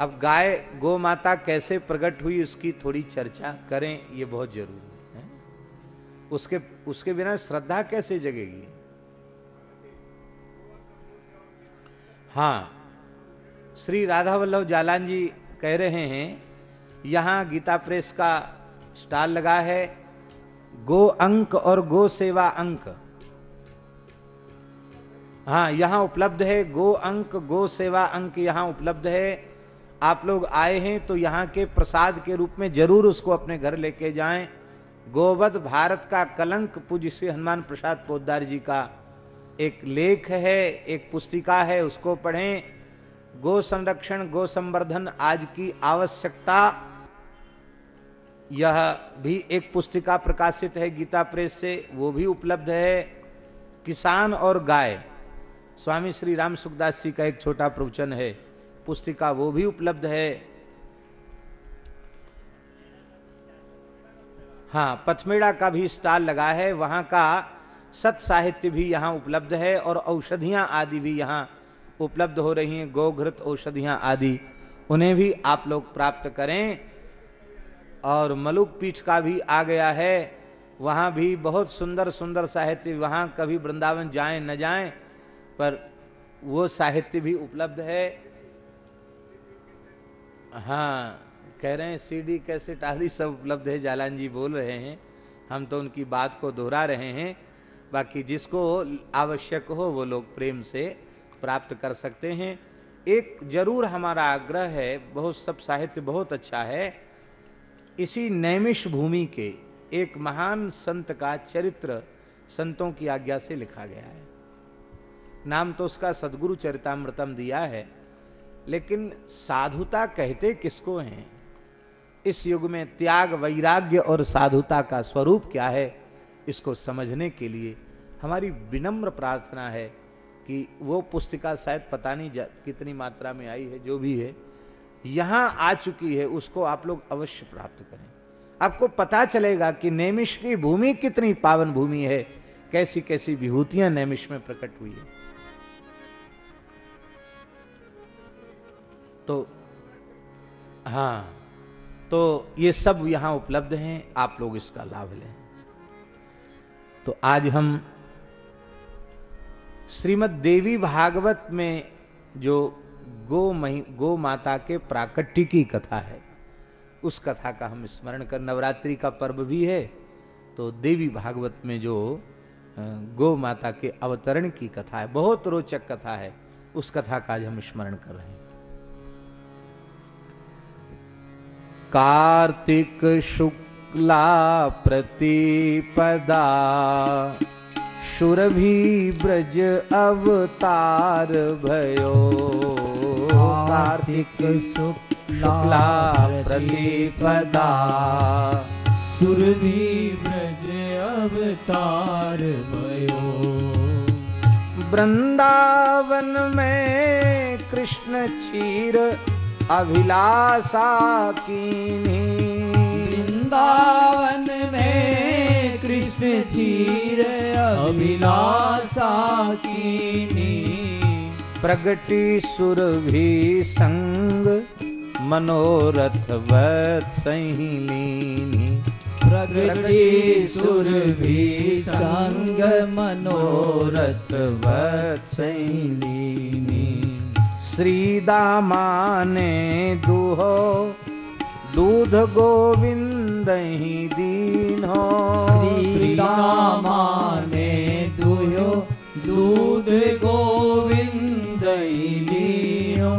अब गाय, गो माता कैसे प्रकट हुई उसकी थोड़ी चर्चा करें, ये बहुत ज़रूरी है। उसके उसके बिना श्रद्धा कैसे जगेगी? हाँ श्री राधा वल्लभ जालान जी कह रहे हैं, यहाँ गीता प्रेस का स्टाल लगा है, गो अंक और गो सेवा अंक। हाँ यहाँ उपलब्ध है, गो अंक, गो सेवा अंक यहाँ उपलब्ध है। आप लोग आए हैं तो यहाँ के प्रसाद के रूप में ज़रूर उसको अपने घर लेके जाएँ। गोवध भारत का कलंक पूज्य श्री हनुमान प्रसाद पोदार जी का एक लेख है, एक पुस्तिका है, उसको पढ़ें। गो संरक्षण, गो संवर्धन आज की आवश्यकता। यह भी एक पुस्तिका प्रकाशित है गीता प्रेस से, वो भी उपलब्ध है। किसान और गाय। स्वामी श्री राम सुखदास जी का एक छोटा प्रवचन है। पुस्तिका वो भी उपलब्ध है। हाँ पथमेड़ा का भी स्टॉल लगा है, वहाँ का सत साहित्य भी यहाँ उपलब्ध है और औषधियाँ आदि भी यहाँ उपलब्ध हो रही हैं, गोघृत औषधियाँ आदि। उन्हें भी आप लोग प्राप्त करें। और मलुक पीठ का भी आ गया है। वहाँ भी बहुत सुंदर सुंदर साहित्य, वहाँ कभी वृंदावन जाएँ, न जाएँ, पर वो साहित्य भी उपलब्ध है। हाँ कह रहे हैं सीडी कैसेट आदि सब उपलब्ध है, जालान जी बोल रहे हैं। हम तो उनकी बात को दोहरा रहे हैं। बाकी जिसको आवश्यक हो, वो लोग प्रेम से प्राप्त कर सकते हैं। एक ज़रूर हमारा आग्रह है, बहुत, सब साहित्य बहुत अच्छा है। इसी नैमिष भूमि के एक महान संत का चरित्र संतों की आज्ञा से लिखा गया है। नाम तो उसका सदगुरु चरितामृतम दिया है, लेकिन साधुता कहते किसको हैं? इस युग में त्याग, वैराग्य और साधुता का स्वरूप क्या है? इसको समझने के लिए हमारी विनम्र प्रार्थना है कि वो पुस्तिका शायद पता नहीं कितनी मात्रा में आई है, जो भी है, यहाँ आ चुकी है, उसको आप लोग अवश्य प्राप्त करें। आपको पता चलेगा कि नैमिष की भूमि कितनी पावन भूमि है कैसी कैसी विभूतियाँ नैमिष में प्रकट हुई है। तो हाँ तो ये सब यहाँ उपलब्ध हैं, आप लोग इसका लाभ लें। तो आज हम श्रीमद देवी भागवत में जो गो मही, गो माता के प्राकट्य की कथा है, उस कथा का हम स्मरण कर, नवरात्रि का पर्व भी है तो देवी भागवत में जो गो माता के अवतरण की कथा है, बहुत रोचक कथा है, उस कथा का आज हम स्मरण कर रहे हैं। कार्तिक शुक्ला प्रतिपदा सुरभि ब्रज अवतार भयो। कार्तिक शुक्ला प्रतिपदा सुरभि ब्रज अवतार भयो। वृंदावन में कृष्ण क्षीर अभिलाषा की वृंदावन में कृष्ण चीर अभिलाषा प्रगति सुर भी संग, मनोरथ वत्सहीनी प्रगति सुर भी संग, मनोरथ वत्सहीनी श्री दामाने दुहो दूध गोविंद ही दीन हो। श्री दामाने दुहो दूध गोविंद लीनो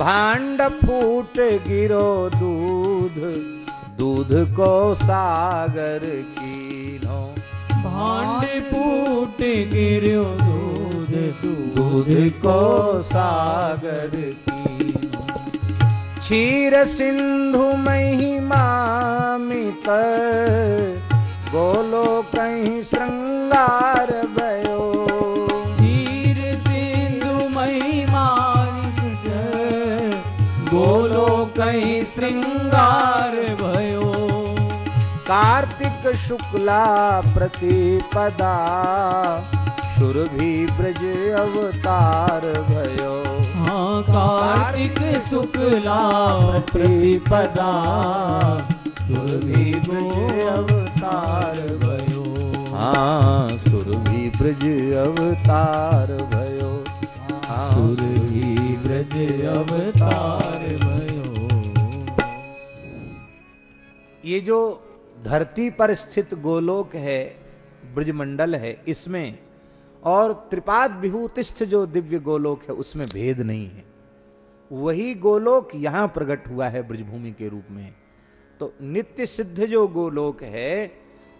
भांड फूट गिरो दूध दूध को सागर कीनो भांड फूट गिरो दूध दूध को सागर की क्षीर सिंधु महिमा मित गोलो कहीं श्रृंगार भयो। क्षीर सिंधु महिमा बोलो कहीं श्रृंगार भयो। कार्तिक शुक्ला प्रतिपदा सुरभि ब्रज अवतार भयो। कार्तिक शुक्ला प्रतिपदा सुरभि ब्रज अवतार भयो। हाँ सुरभि ब्रज अवतार भयो। हाँ सुरभि ब्रज अवतार भयो। ये जो धरती पर स्थित गोलोक है ब्रजमंडल है इसमें और त्रिपाद विभूतिष्ठ जो दिव्य गोलोक है, उसमें भेद नहीं है। वही गोलोक यहाँ प्रकट हुआ है ब्रजभूमि के रूप में। तो नित्य सिद्ध जो गोलोक है,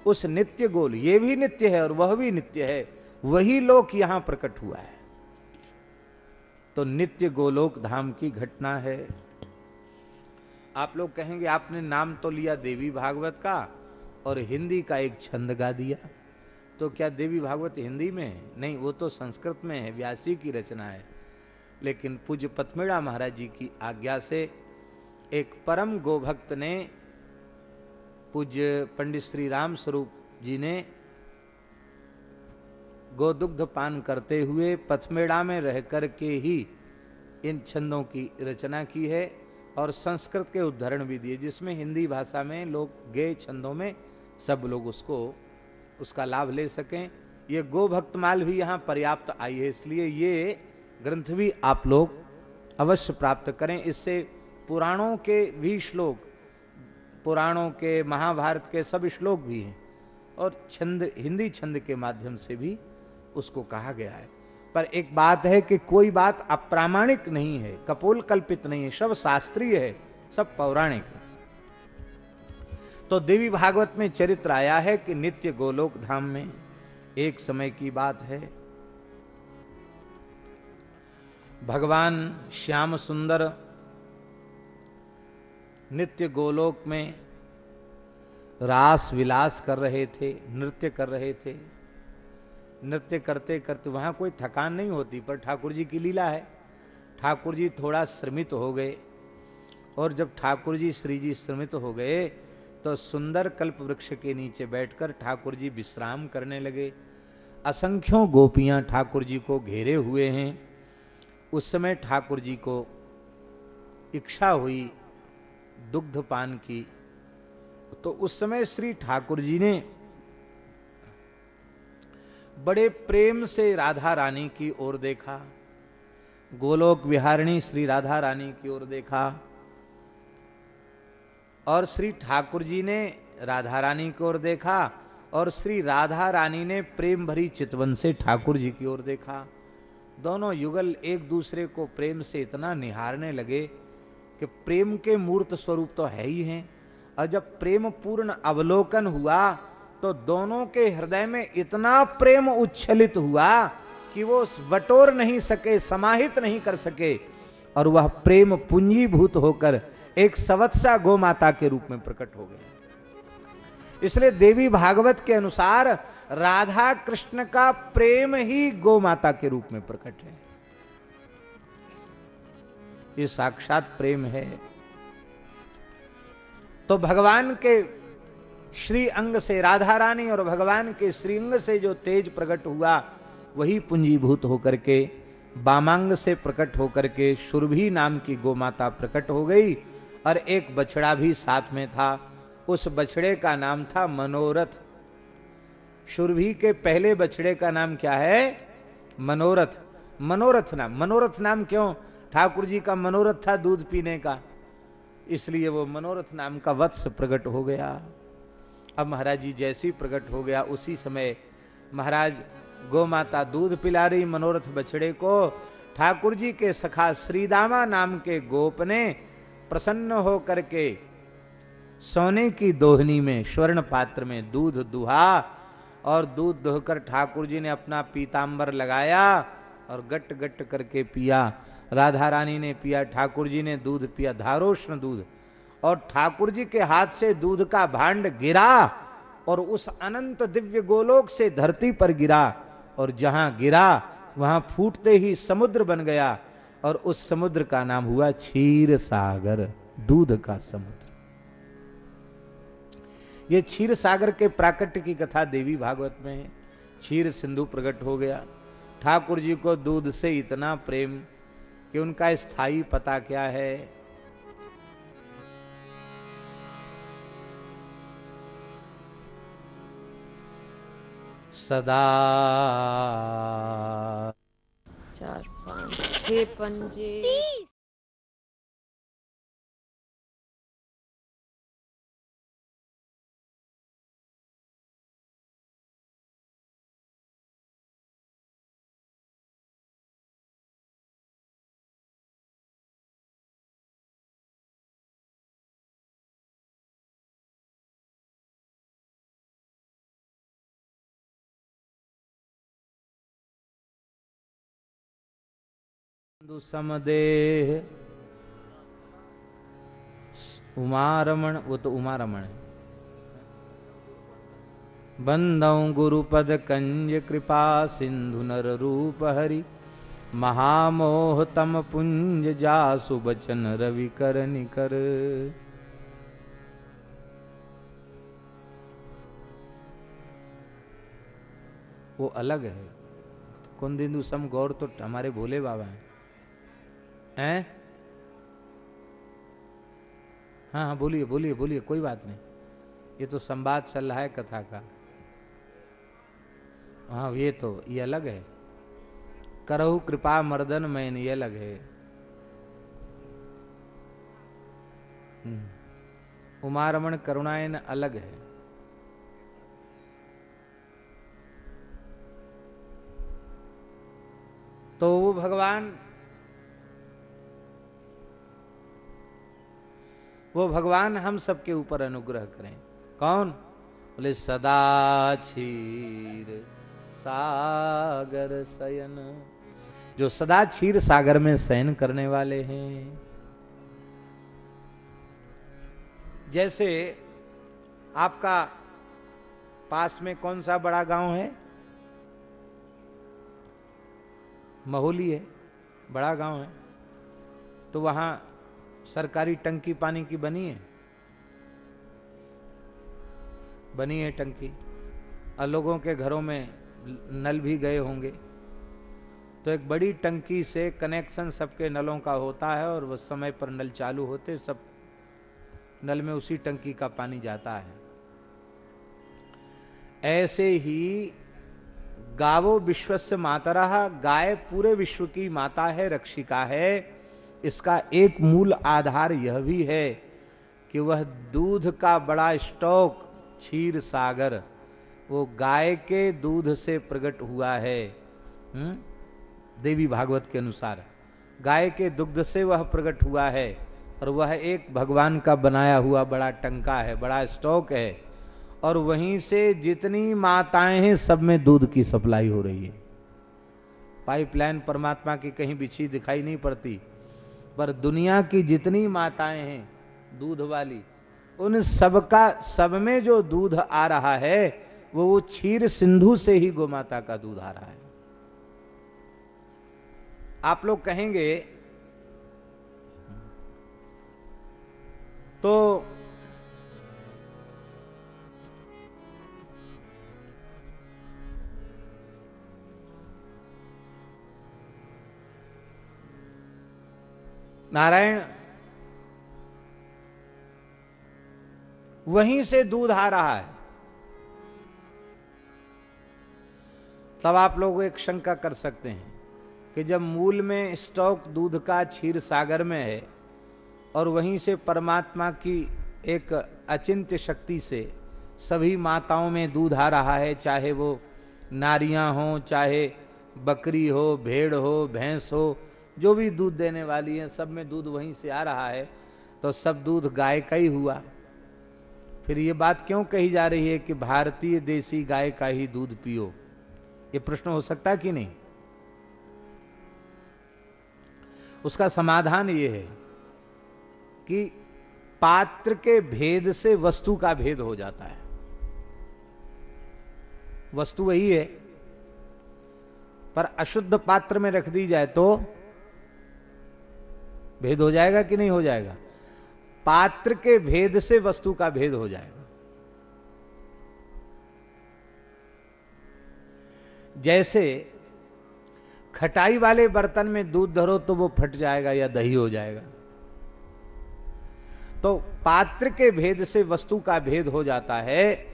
उस नित्य गोल, ये भी नित्य है और वह भी नित्य है, वही लोक यहाँ प्रकट हुआ है। तो नित्य गोलोक धाम की घटना है। आप लोग कहेंगे, आपने नाम तो लिया देवी भागवत का और हिंदी का एक छंद गा दिया। तो क्या देवी भागवत हिंदी में है? नहीं, वो तो संस्कृत में है, व्यासी की रचना है। लेकिन पूज्य पथमेड़ा महाराज जी की आज्ञा से एक परम गोभक्त ने, पूज्य पंडित श्री राम स्वरूप जी ने गोदुग्ध पान करते हुए पथमेड़ा में रह कर के ही इन छंदों की रचना की है और संस्कृत के उदाहरण भी दिए, जिसमें हिंदी भाषा में लोग गए छंदों में सब लोग उसको उसका लाभ ले सकें। ये गो भक्तमाल भी यहाँ पर्याप्त आई है, इसलिए ये ग्रंथ भी आप लोग अवश्य प्राप्त करें। इससे पुराणों के भी श्लोक, पुराणों के, महाभारत के सब श्लोक भी हैं और छंद, हिंदी छंद के माध्यम से भी उसको कहा गया है। पर एक बात है कि कोई बात अप्रामाणिक नहीं है कपोल कल्पित नहीं है सब शास्त्रीय है, सब पौराणिक है। तो देवी भागवत में चरित्र आया है कि नित्य गोलोक धाम में एक समय की बात है। भगवान श्याम सुंदर नित्य गोलोक में रास विलास कर रहे थे, नृत्य कर रहे थे। नृत्य करते करते वहाँ कोई थकान नहीं होती, पर ठाकुर जी की लीला है। ठाकुर जी थोड़ा श्रमित हो गए और जब ठाकुर जी श्री जी श्रमित हो गए तो सुंदर कल्प वृक्ष के नीचे बैठकर ठाकुर जी विश्राम करने लगे। असंख्यों गोपियाँ ठाकुर जी को घेरे हुए हैं। उस समय ठाकुर जी को इच्छा हुई दुग्ध पान की। तो उस समय श्री ठाकुर जी ने बड़े प्रेम से राधा रानी की ओर देखा। गोलोक विहारिणी श्री राधा रानी की ओर देखा। और श्री ठाकुर जी ने राधा रानी की ओर देखा और श्री राधा रानी ने प्रेम भरी चितवन से ठाकुर जी की ओर देखा। दोनों युगल एक दूसरे को प्रेम से इतना निहारने लगे कि प्रेम के मूर्त स्वरूप तो है ही हैं। और जब प्रेम पूर्ण अवलोकन हुआ तो दोनों के हृदय में इतना प्रेम उच्छलित हुआ कि वो वटोर नहीं सके, समाहित नहीं कर सके और वह प्रेम पूंजीभूत होकर एक सवत्सा गो माता के रूप में प्रकट हो गया। इसलिए देवी भागवत के अनुसार राधा कृष्ण का प्रेम ही गो माता के रूप में प्रकट है। ये साक्षात प्रेम है। तो भगवान के श्री अंग से राधा रानी और भगवान के श्रीअंग से जो तेज प्रकट हुआ, वही पुंजीभूत होकर के, बामांग से प्रकट होकर के सुरभि नाम की गोमाता प्रकट हो गई। और एक बछड़ा भी साथ में था। उस बछड़े का नाम था मनोरथ। सुरभि के पहले बछड़े का नाम क्या है? मनोरथ। मनोरथ नाम। मनोरथ नाम क्यों? ठाकुर जी का मनोरथ था दूध पीने का। इसलिए वो मनोरथ नाम का वत्स प्रकट हो गया। अब महाराज जी जैसी प्रकट हो गया, उसी समय महाराज गौ माता दूध पिला रही मनोरथ बछड़े को। ठाकुर जी के सखा श्रीदामा नाम के गोप ने प्रसन्न हो करके सोने की दोहनी में, स्वर्ण पात्र में दूध दुहा और दूध दुहकर ठाकुर जी ने अपना पीताम्बर लगाया और गट गट करके पिया। राधा रानी ने पिया, ठाकुर जी ने दूध पिया, धारोष्ण दूध। और ठाकुर जी के हाथ से दूध का भांड गिरा और उस अनंत दिव्य गोलोक से धरती पर गिरा और जहाँ गिरा, वहाँ फूटते ही समुद्र बन गया। और उस समुद्र का नाम हुआ क्षीर सागर, दूध का समुद्र। ये क्षीर सागर के प्राकट्य की कथा देवी भागवत में है। क्षीर सिंधु प्रकट हो गया। ठाकुर जी को दूध से इतना प्रेम कि उनका स्थायी पता क्या है? सदा चार पाँच छः पंजे। समदेह। उमारमण, वो तो उमारमण है। बंदौ गुरुपद कंज कृपा, सिंधु नर रूप हरि। महामोह तम पुंज जासु बचन रवि कर निकर। वो अलग है। कुंदिंदु सम गौर तो हमारे भोले बाबा हैं। हैं? हाँ हाँ बोलिए बोलिए बोलिए, कोई बात नहीं। ये तो संवाद चल रहा है कथा का। हाँ ये तो ये अलग है। करहु कृपा मर्दन मैन, ये लगे हम्म। उमारमण करुणायन अलग है। तो वो भगवान वो भगवान हम सबके ऊपर अनुग्रह करें। कौन? बोले, सदा क्षीर सागर शयन जो सदा क्षीर सागर में शयन करने वाले हैं। जैसे आपका पास में कौन सा बड़ा गाँव है? महोली है, बड़ा गाँव है। तो वहाँ सरकारी टंकी पानी की बनी है? बनी है टंकी। और लोगों के घरों में नल भी गए होंगे। तो एक बड़ी टंकी से कनेक्शन सबके नलों का होता है और उस समय पर नल चालू होते सब नल में उसी टंकी का पानी जाता है। ऐसे ही गावो विश्व से मातरा, गाय पूरे विश्व की माता है, रक्षिका है। इसका एक मूल आधार यह भी है कि वह दूध का बड़ा स्टॉक क्षीर सागर, वो गाय के दूध से प्रकट हुआ है हुँ? हम्म? देवी भागवत के अनुसार, गाय के दुग्ध से वह प्रकट हुआ है और वह एक भगवान का बनाया हुआ बड़ा टंका है, बड़ा स्टॉक है और वहीं से जितनी माताएँ हैं, सब में दूध की सप्लाई हो रही है पाइपलाइन परमात्मा की कहीं बिछी दिखाई नहीं पड़ती पर दुनिया की जितनी माताएँ हैं, दूध वाली, उन सब का सब में जो दूध आ रहा है वो वो क्षीर सिंधु से ही गोमाता का दूध आ रहा है। आप लोग कहेंगे तो नारायण, वहीं से दूध आ रहा है। तब आप लोग एक शंका कर सकते हैं कि जब मूल में स्टॉक दूध का क्षीर सागर में है और वहीं से परमात्मा की एक अचिंत्य शक्ति से सभी माताओं में दूध आ रहा है, चाहे वो नारियाँ हों, चाहे बकरी हो, भेड़ हो, भैंस हो जो भी दूध देने वाली है, सब में दूध वहीं से आ रहा है तो सब दूध गाय का ही हुआ। फिर ये बात क्यों कही जा रही है कि भारतीय देसी गाय का ही दूध पियो? ये प्रश्न हो सकता कि नहीं? उसका समाधान ये है कि पात्र के भेद से वस्तु का भेद हो जाता है। वस्तु वही है, पर अशुद्ध पात्र में रख दी जाए तो भेद हो जाएगा कि नहीं हो जाएगा? पात्र के भेद से वस्तु का भेद हो जाएगा। जैसे खटाई वाले बर्तन में दूध धरो तो वो फट जाएगा या दही हो जाएगा। तो पात्र के भेद से वस्तु का भेद हो जाता है।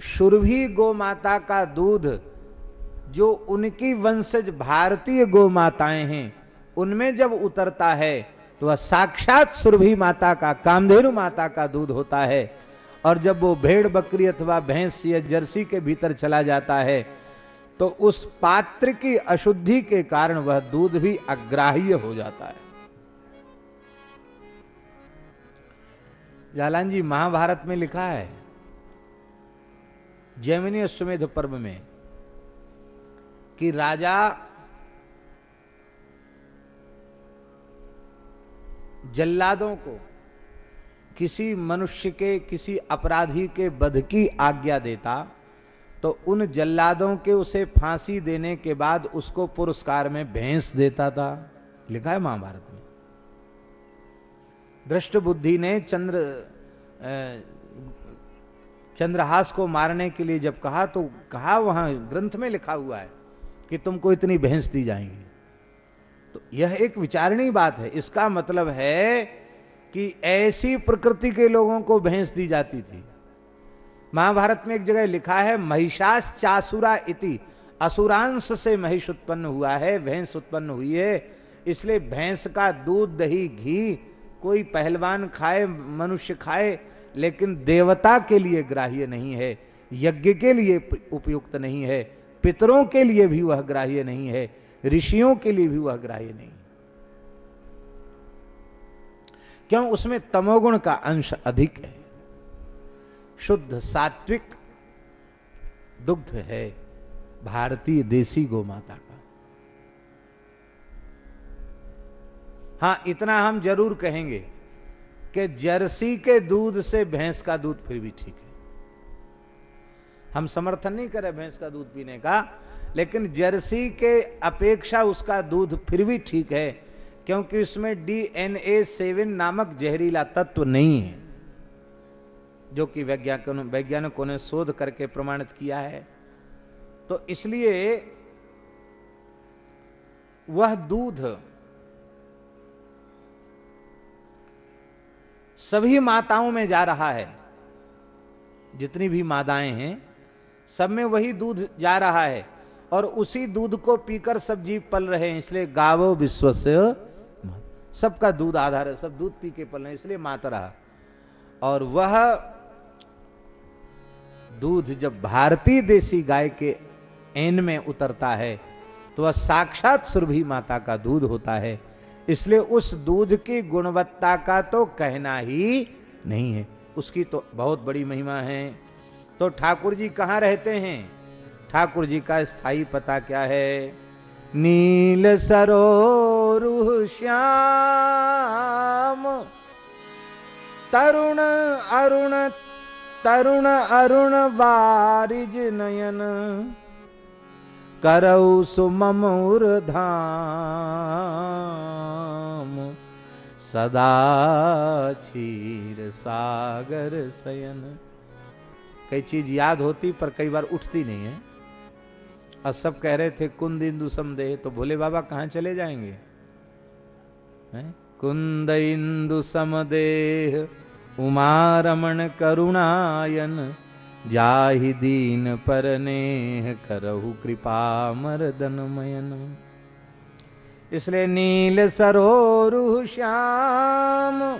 शुरभी गो माता का दूध, जो उनकी वंशज भारतीय गो माताएँ हैं उनमें जब उतरता है तो वह साक्षात सुरभि माता का, कामधेनु माता का दूध होता है। और जब वो भेड़, बकरी अथवा भैंस या जर्सी के भीतर चला जाता है तो उस पात्र की अशुद्धि के कारण वह दूध भी अग्राह्य हो जाता है। जालान जी, महाभारत में लिखा है, जैमिनी अश्वमेध पर्व में, कि राजा जल्लादों को किसी मनुष्य के, किसी अपराधी के बध की आज्ञा देता तो उन जल्लादों के उसे फांसी देने के बाद उसको पुरस्कार में भैंस देता था। लिखा है महाभारत में। दृष्ट बुद्धि ने चंद्र चंद्रहास को मारने के लिए जब कहा तो कहा वहाँ ग्रंथ में लिखा हुआ है कि तुमको इतनी भैंस दी जाएँगी। तो यह एक विचारणीय बात है। इसका मतलब है कि ऐसी प्रकृति के लोगों को भैंस दी जाती थी। महाभारत में एक जगह लिखा है, महिषास चासुरा इति। असुरांश से महिष उत्पन्न हुआ है, भैंस उत्पन्न हुई है। इसलिए भैंस का दूध, दही, घी कोई पहलवान खाए, मनुष्य खाए, लेकिन देवता के लिए ग्राह्य नहीं है, यज्ञ के लिए उपयुक्त नहीं है, पितरों के लिए भी वह ग्राह्य नहीं है। ऋषियों के लिए भी वह ग्राह्य नहीं। क्यों? उसमें तमोगुण का अंश अधिक है। शुद्ध सात्विक दुग्ध है भारतीय देसी गोमाता का। हाँ, इतना हम ज़रूर कहेंगे कि जर्सी के दूध से भैंस का दूध फिर भी ठीक है। हम समर्थन नहीं करें भैंस का दूध पीने का। लेकिन जर्सी के अपेक्षा उसका दूध फिर भी ठीक है, क्योंकि उसमें डी एन ए सेवन नामक जहरीला तत्व नहीं है, जो कि वैज्ञानिकों वैज्ञानिकों ने शोध करके प्रमाणित किया है। तो इसलिए वह दूध सभी माताओं में जा रहा है, जितनी भी मादाएँ हैं, सब में वही दूध जा रहा है। और उसी दूध को पीकर सब जीव पल रहे हैं, इसलिए गावो विश्व से सबका दूध आधार है, सब दूध पी के पल रहे इसलिए माता रहा। और वह दूध जब भारतीय देसी गाय के एन में उतरता है तो वह साक्षात सुरभि माता का दूध होता है। इसलिए उस दूध की गुणवत्ता का तो कहना ही नहीं है। उसकी तो बहुत बड़ी महिमा है। तो ठाकुर जी कहाँ रहते हैं? ठाकुर जी का स्थायी पता क्या है? नील सरोरु श्याम। तरुण अरुण तरुण अरुण बारिज नयन। करऊ सुममुर धाम सदा क्षीर सागर सयन। कई चीज़ याद होती पर कई बार उठती नहीं है। और सब कह रहे थे कुंद इंदु समदेह तो भोले बाबा कहाँ चले जाएँगे? हैं? कुंद इंदु समदेह उमा रमण करुणायन, जाहि दीन पर नेह करहु कृपा मरदन मयन। इसलिए नील सरोरु श्याम,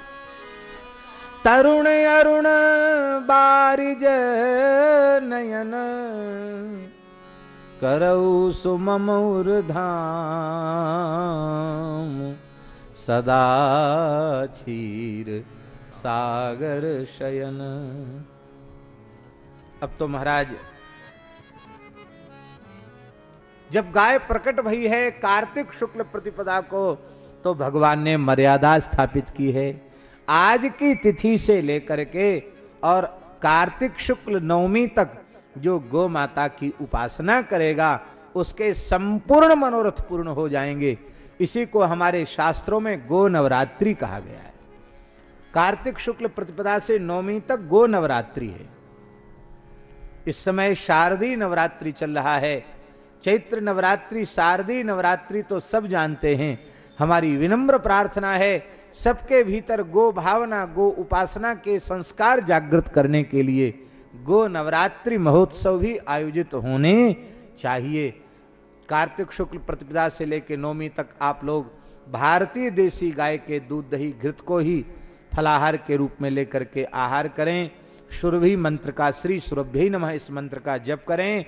तरुण अरुण बारिज नयन। करऊ सुममुर धाम सदा क्षीर सागर शयन। अब तो महाराज, जब गाय प्रकट भई है कार्तिक शुक्ल प्रतिपदा को तो भगवान ने मर्यादा स्थापित की है। आज की तिथि से लेकर के और कार्तिक शुक्ल नवमी तक जो गो माता की उपासना करेगा, उसके संपूर्ण मनोरथ पूर्ण हो जाएँगे। इसी को हमारे शास्त्रों में गो नवरात्रि कहा गया है। कार्तिक शुक्ल प्रतिपदा से नवमी तक गो नवरात्रि है। इस समय शारदीय नवरात्रि चल रहा है। चैत्र नवरात्रि, शारदीय नवरात्रि तो सब जानते हैं। हमारी विनम्र प्रार्थना है सबके भीतर गो भावना, गो उपासना के संस्कार जागृत करने के लिए गो नवरात्रि महोत्सव भी आयोजित होने चाहिए। कार्तिक शुक्ल प्रतिपदा से लेकर नौमी तक आप लोग भारतीय देसी गाय के दूध दही घृत को ही फलाहार के रूप में लेकर के आहार करें। सुरभि मंत्र का श्री सुरभि नमः इस मंत्र का जप करें।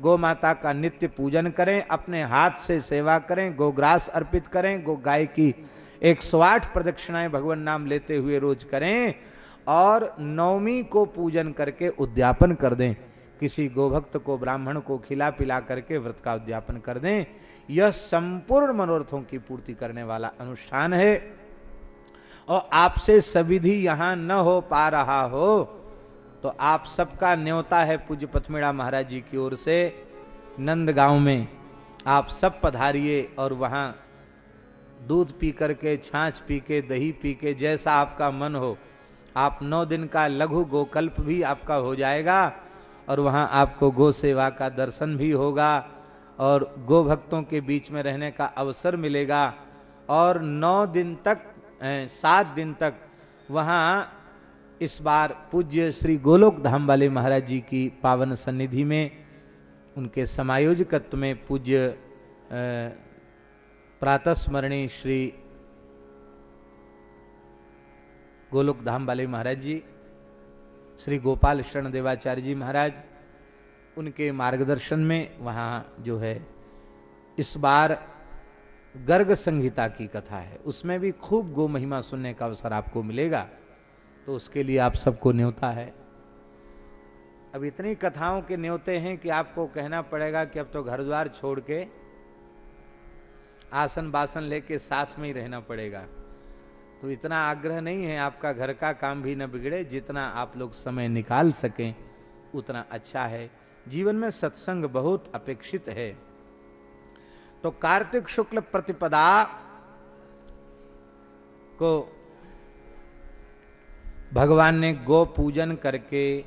गो माता का नित्य पूजन करें। अपने हाथ से सेवा करें। गोग्रास अर्पित करें। गो गाय की एक सौ आठ प्रदक्षिणाएँ भगवान नाम लेते हुए रोज करें। और नवमी को पूजन करके उद्यापन कर दें। किसी गोभक्त को, ब्राह्मण को खिला पिला करके व्रत का उद्यापन कर दें। यह संपूर्ण मनोरथों की पूर्ति करने वाला अनुष्ठान है। और आपसे सविधि यहाँ न हो पा रहा हो तो आप सबका न्योता है पूज्य पथमेड़ा महाराज जी की ओर से नंदगांव में आप सब पधारिए और वहाँ दूध पी करके छाछ पी के दही पी के जैसा आपका मन हो आप नौ दिन का लघु गोकल्प भी आपका हो जाएगा और वहाँ आपको गो सेवा का दर्शन भी होगा और गो भक्तों के बीच में रहने का अवसर मिलेगा। और नौ दिन तक सात दिन तक वहाँ इस बार पूज्य श्री गोलोक धाम वाले महाराज जी की पावन सन्निधि में, उनके समायोजकत्व में पूज्य प्रातः स्मरणीय श्री गोलोक धाम वाले महाराज जी, श्री गोपाल शरण देवाचार्य जी महाराज, उनके मार्गदर्शन में वहाँ जो है, इस बार गर्ग संहिता की कथा है। उसमें भी खूब गो महिमा सुनने का अवसर आपको मिलेगा तो उसके लिए आप सबको न्योता है। अब इतनी कथाओं के न्योते हैं कि आपको कहना पड़ेगा कि अब तो घर द्वार छोड़ के आसन बासन लेके साथ में ही रहना पड़ेगा। तो इतना आग्रह नहीं है, आपका घर का काम भी न बिगड़े, जितना आप लोग समय निकाल सकें, उतना अच्छा है। जीवन में सत्संग बहुत अपेक्षित है। तो कार्तिक शुक्ल प्रतिपदा को भगवान ने गो पूजन करके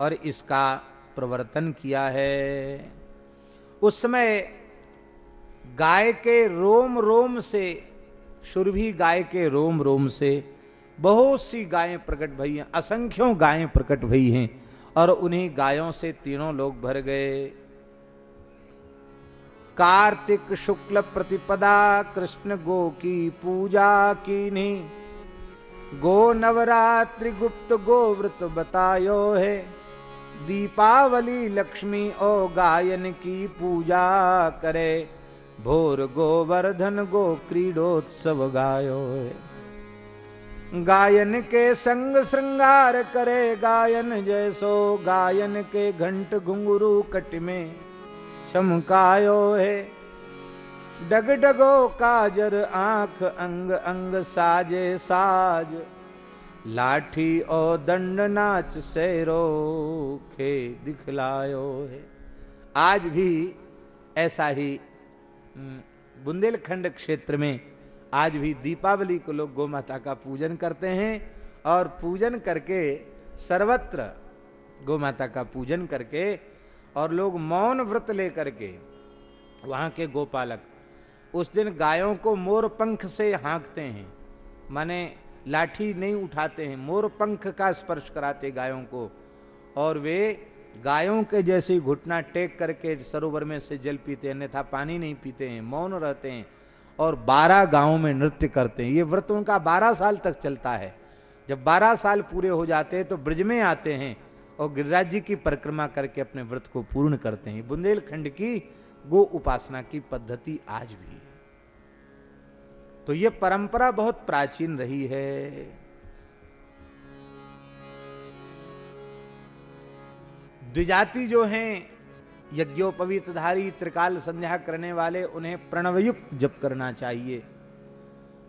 और इसका प्रवर्तन किया है। उस समय गाय के रोम रोम से सुरभि गाय के रोम रोम से, बहुत सी गायें प्रकट भई हैं, असंख्यों गायें प्रकट भई हैं, और उन्हीं गायों से तीनों लोग भर गए। कार्तिक शुक्ल प्रतिपदा, कृष्ण गो की पूजा की नहीं गो नवरात्रि गुप्त गो व्रत बतायो है। दीपावली लक्ष्मी ओ गायन की पूजा करे। भोर गोवर्धन गो क्रीडोत्सव गायो। गायन के संग श्रृंगार करे गायन जैसो, गायन के घंट घुंगरू कट में चमकायो है। डग डगो काजर आँख अंग अंग साजे साज, लाठी और दंड नाच सैरो खे दिखलायो है। आज भी ऐसा ही बुंदेलखंड क्षेत्र में आज भी दीपावली को लोग गौ माता का पूजन करते हैं और पूजन करके सर्वत्र गौ माता का पूजन करके और लोग मौन व्रत लेकर के वहाँ के गोपालक उस दिन गायों को मोर पंख से हाँकते हैं। माने लाठी नहीं उठाते हैं, मोर पंख का स्पर्श कराते गायों को और वे गायों के जैसे घुटना टेक करके सरोवर में से जल पीते हैं, अन्यथा पानी नहीं पीते हैं, मौन रहते हैं और बारह गाँवों में नृत्य करते हैं। ये व्रत उनका बारह साल तक चलता है। जब बारह साल पूरे हो जाते हैं तो ब्रज में आते हैं और गिरिराज जी की परिक्रमा करके अपने व्रत को पूर्ण करते हैं। बुंदेलखंड की गो उपासना की पद्धति आज भी है। तो ये परंपरा बहुत प्राचीन रही है। द्विजाति जो हैं, यज्ञोपवीतधारी, त्रिकाल संध्या करने वाले, उन्हें प्रणवयुक्त जप करना चाहिए।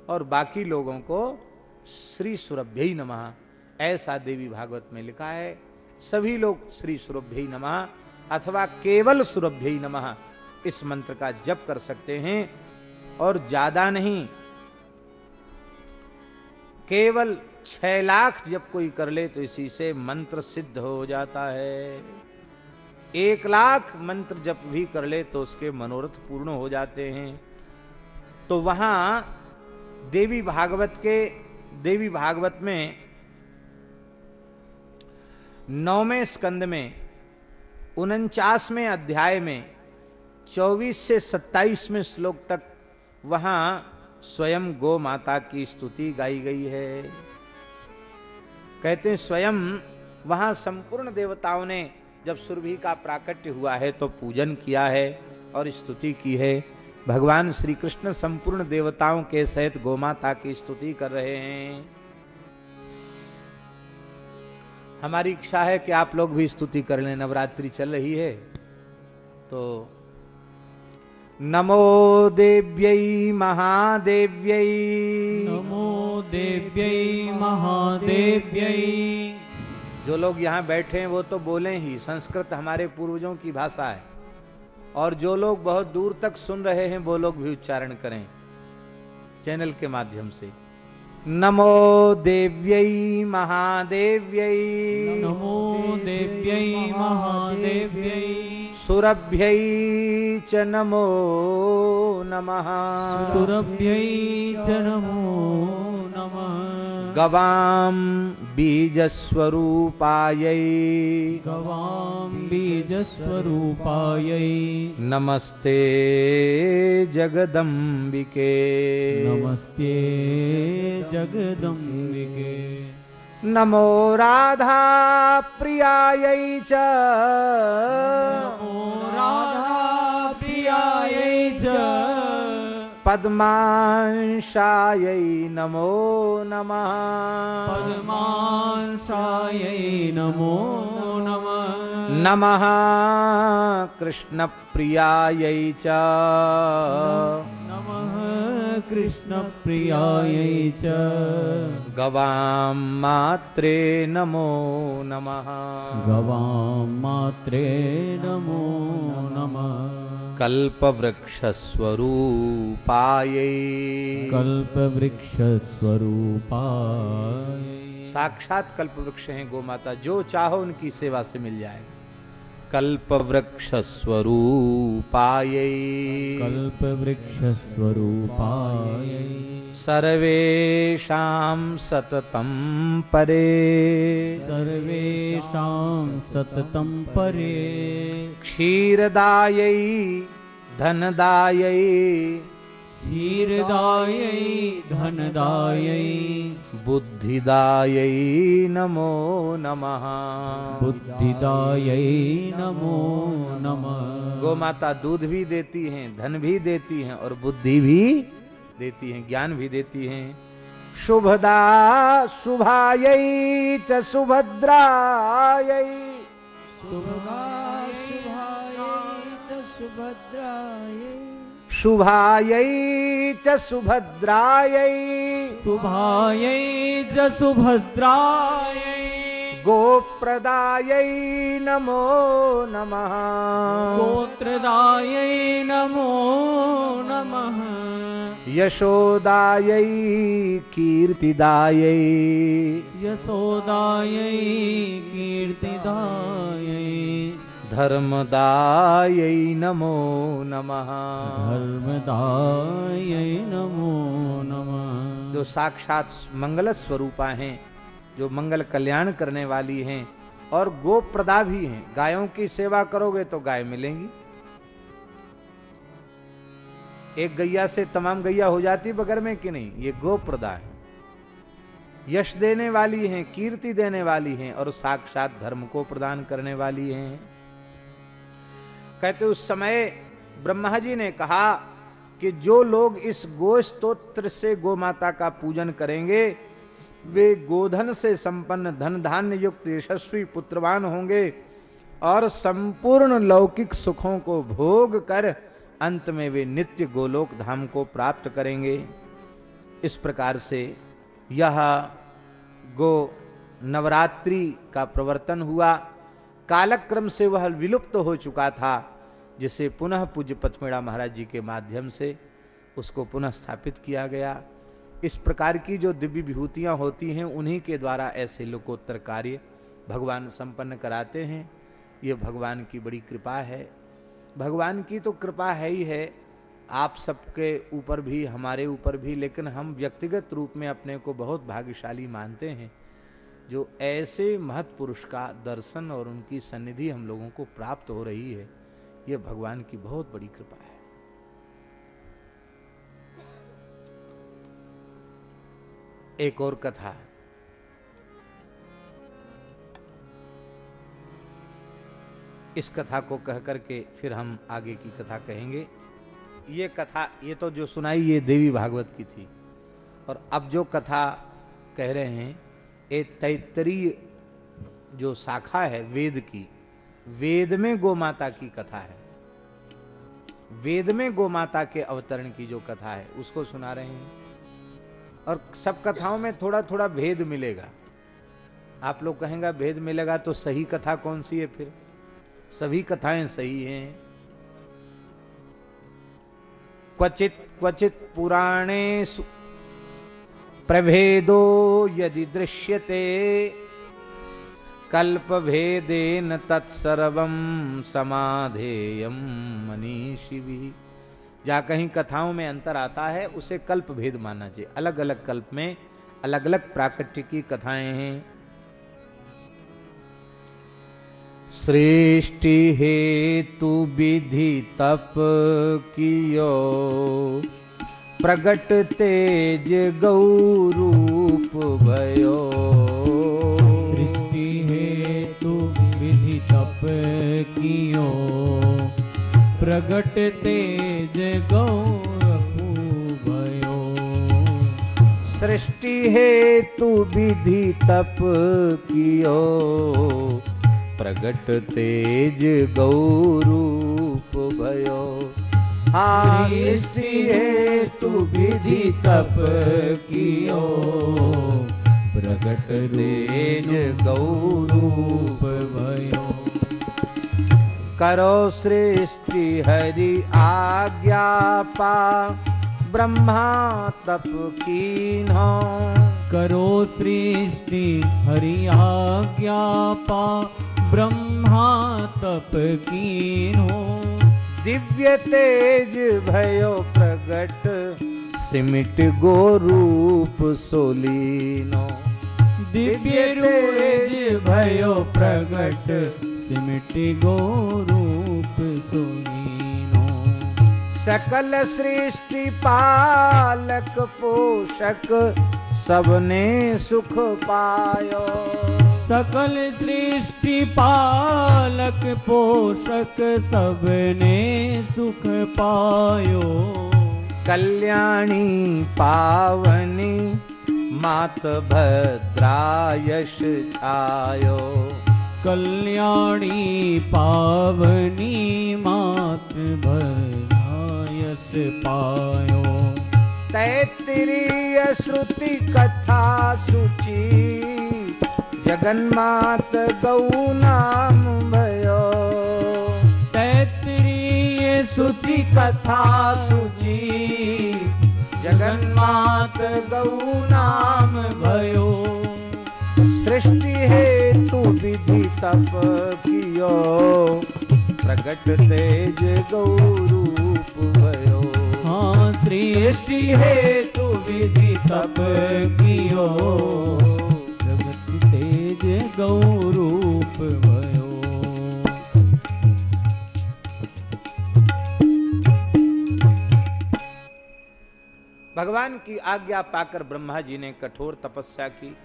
और बाकी लोगों को श्री सुरभ्य नमः, ऐसा देवी भागवत में लिखा है। सभी लोग श्री सुरभ्य नमः, अथवा केवल सुरभ्य नमः, इस मंत्र का जप कर सकते हैं। और ज़्यादा नहीं, केवल छह लाख जब कोई कर ले तो इसी से मंत्र सिद्ध हो जाता है। एक लाख मंत्र जप भी कर ले तो उसके मनोरथ पूर्ण हो जाते हैं। तो वहाँ देवी भागवत के, देवी भागवत में नौवें स्कंद में, उनचासवें अध्याय में 24 से 27वें श्लोक तक वहाँ स्वयं गो माता की स्तुति गाई गई है। कहते हैं, स्वयं वहाँ संपूर्ण देवताओं ने जब सुरभि का प्राकट्य हुआ है तो पूजन किया है और स्तुति की है। भगवान श्री कृष्ण संपूर्ण देवताओं के सहित गोमाता की स्तुति कर रहे हैं। हमारी इच्छा है कि आप लोग भी स्तुति कर लें। नवरात्रि चल रही है तो नमो देव्यै महादेव्यै। नमो देव्यै महादेव्यै। जो लोग यहाँ बैठे हैं वो तो बोले ही संस्कृत हमारे पूर्वजों की भाषा है। और जो लोग बहुत दूर तक सुन रहे हैं वो लोग भी उच्चारण करें। चैनल के माध्यम से। नमो देव्यै महादेव्यै नमो देव्यै महादेव्यै सुरभ्यै च नमो नमः। सुरभ्यै च नमो नमः। गवां बीजस्वरूपायै। गवां बीजस्वरूपायै। नमस्ते जगदम्बिके। नमस्ते जगदम्बिके। नमो राधा प्रियायै च। नमो राधा प्रियायै च। पद्मांशायै नमो नमः। पद्मांसायै नमो नमः। नमः कृष्णप्रियायै च। नमः कृष्णप्रियायै च। गवां मात्रे नमो नमः। गवां मात्रे नमः कल्पवृक्षस्वरूपायै। कल्पवृक्षस्वरूपाय। साक्षात कल्पवृक्ष हैं गो माता जो चाहो उनकी सेवा से मिल जाए कल्पवृक्षस्वरूपायै। कल्पवृक्षस्वरूपाय। सर्वेषां सततं परे। सर्वेषां सततं परे। क्षीरदायै धनदायै क्षीरदायै धनदायै। बुद्धिदायै नमो नमः। बुद्धिदायै नमो नमः। गो माता दूध भी देती हैं धन भी देती हैं और बुद्धि भी देती हैं ज्ञान भी देती हैं। शुभदा शुभायै च सुभद्रायै। शुभगा शुभायै च सुभद्रायै। शुभायै च सुभद्रायै शुभायै च सुभद्रायै गोप्रदायै नमो नमः गोत्रदायै नमो नमः यशोदायै कीर्तिदायै यशोदायै कीर्तिदायै धर्मदायै नमो नमः। धर्मदायै नमो नमः। जो साक्षात मंगल स्वरूपा हैं जो मंगल कल्याण करने वाली हैं और गोप्रदा भी हैं गायों की सेवा करोगे तो गाय मिलेंगी। एक गैया से तमाम गैया हो जाती बगर में कि नहीं ये गोप्रदा है। यश देने वाली हैं कीर्ति देने वाली हैं और साक्षात धर्म को प्रदान करने वाली हैं। कहते उस समय ब्रह्मा जी ने कहा कि जो लोग इस गो स्त्रोत्र से गो माता का पूजन करेंगे, वे गोधन से संपन्न धन धान्य युक्त यशस्वी पुत्रवान होंगे और संपूर्ण लौकिक सुखों को भोग कर अंत में वे नित्य गोलोक धाम को प्राप्त करेंगे। इस प्रकार से यह गो नवरात्रि का प्रवर्तन हुआ। कालक्रम से वह विलुप्त तो हो चुका था, जिसे पुनः पूज्य पथमेड़ा महाराज जी के माध्यम से उसको पुनः स्थापित किया गया। इस प्रकार की जो दिव्य विभूतियाँ होती हैं, उन्हीं के द्वारा ऐसे लोकोत्तर कार्य भगवान संपन्न कराते हैं। ये भगवान की बड़ी कृपा है। भगवान की तो कृपा है ही है। आप सबके ऊपर भी, हमारे ऊपर भी, लेकिन हम व्यक्तिगत रूप में अपने को बहुत भाग्यशाली मानते हैं। जो ऐसे महत्पुरुष का दर्शन और उनकी सन्निधि हम लोगों को प्राप्त हो रही है, ये भगवान की बहुत बड़ी कृपा है। एक और कथा। इस कथा को कह करके फिर हम आगे की कथा कहेंगे। ये कथा, ये तो जो सुनाई, ये देवी भागवत की थी। और अब जो कथा कह रहे हैं ये तैतरीय जो शाखा है वेद की, वेद में गो माता की कथा है। वेद में गो माता के अवतरण की जो कथा है, उसको सुना रहे हैं। और सब कथाओं में थोड़ा थोड़ा भेद मिलेगा। आप लोग कहेंगे, भेद मिलेगा तो सही कथा कौन सी है फिर? सभी कथाएँ सही हैं। क्वचित क्वचित पुराणे प्रभेदो यदि दृश्यते। कल्प भेदेन तत्सर्वम समाधेयम भी जहाँ कहीं कथाओं में अंतर आता है, उसे कल्प भेद मानना चाहिए। अलग अलग कल्प में अलग अलग प्राकृतिक की कथाएँ हैं। सृष्टि हेतु विधि तप कियो। प्रगट तेज गौरूप भयो। सृष्टि हेतु विधि तप कियो। प्रगट तेज गौरपु भयो। सृष्टि हेतु विधि तप कियो। प्रगट तेज गौरूप भयो। हाँ सृष्टि हेतु विधि तप कियो प्रगट तेज गौरूप भयो। करो सृष्टि हरि आज्ञा पा, ब्रह्मा तप कीन्हो करो सृष्टि हरि आज्ञा पा, ब्रह्मा तप कीन्हो दिव्य तेज भयो प्रगट सिमिट गो रूप सोलीनो। दिव्य तेज भयो प्रगट सिमटि गो रूप सुनीनो सकल सृष्टि पालक पोषक सबने सुख पायो। सकल सृष्टि पालक पोषक सबने सुख पायो। कल्याणी पावनी मात भद्रायश छायो। कल्याणी पावनी मात भरायस पायो। तैत्तिरीय श्रुति कथा सुची। जगन्मात गौ नाम भयो। तैत्तिरीय सुचि कथा सुचि जगन्मात गौ नाम भयो। सृष्टि हेतु विधि तप कियो। प्रगट तेज गौरूप भयो। हाँ सृष्टि हेतु विधि तप कियो। भयो। भगवान की आज्ञा पाकर ब्रह्मा जी ने कठोर तपस्या की।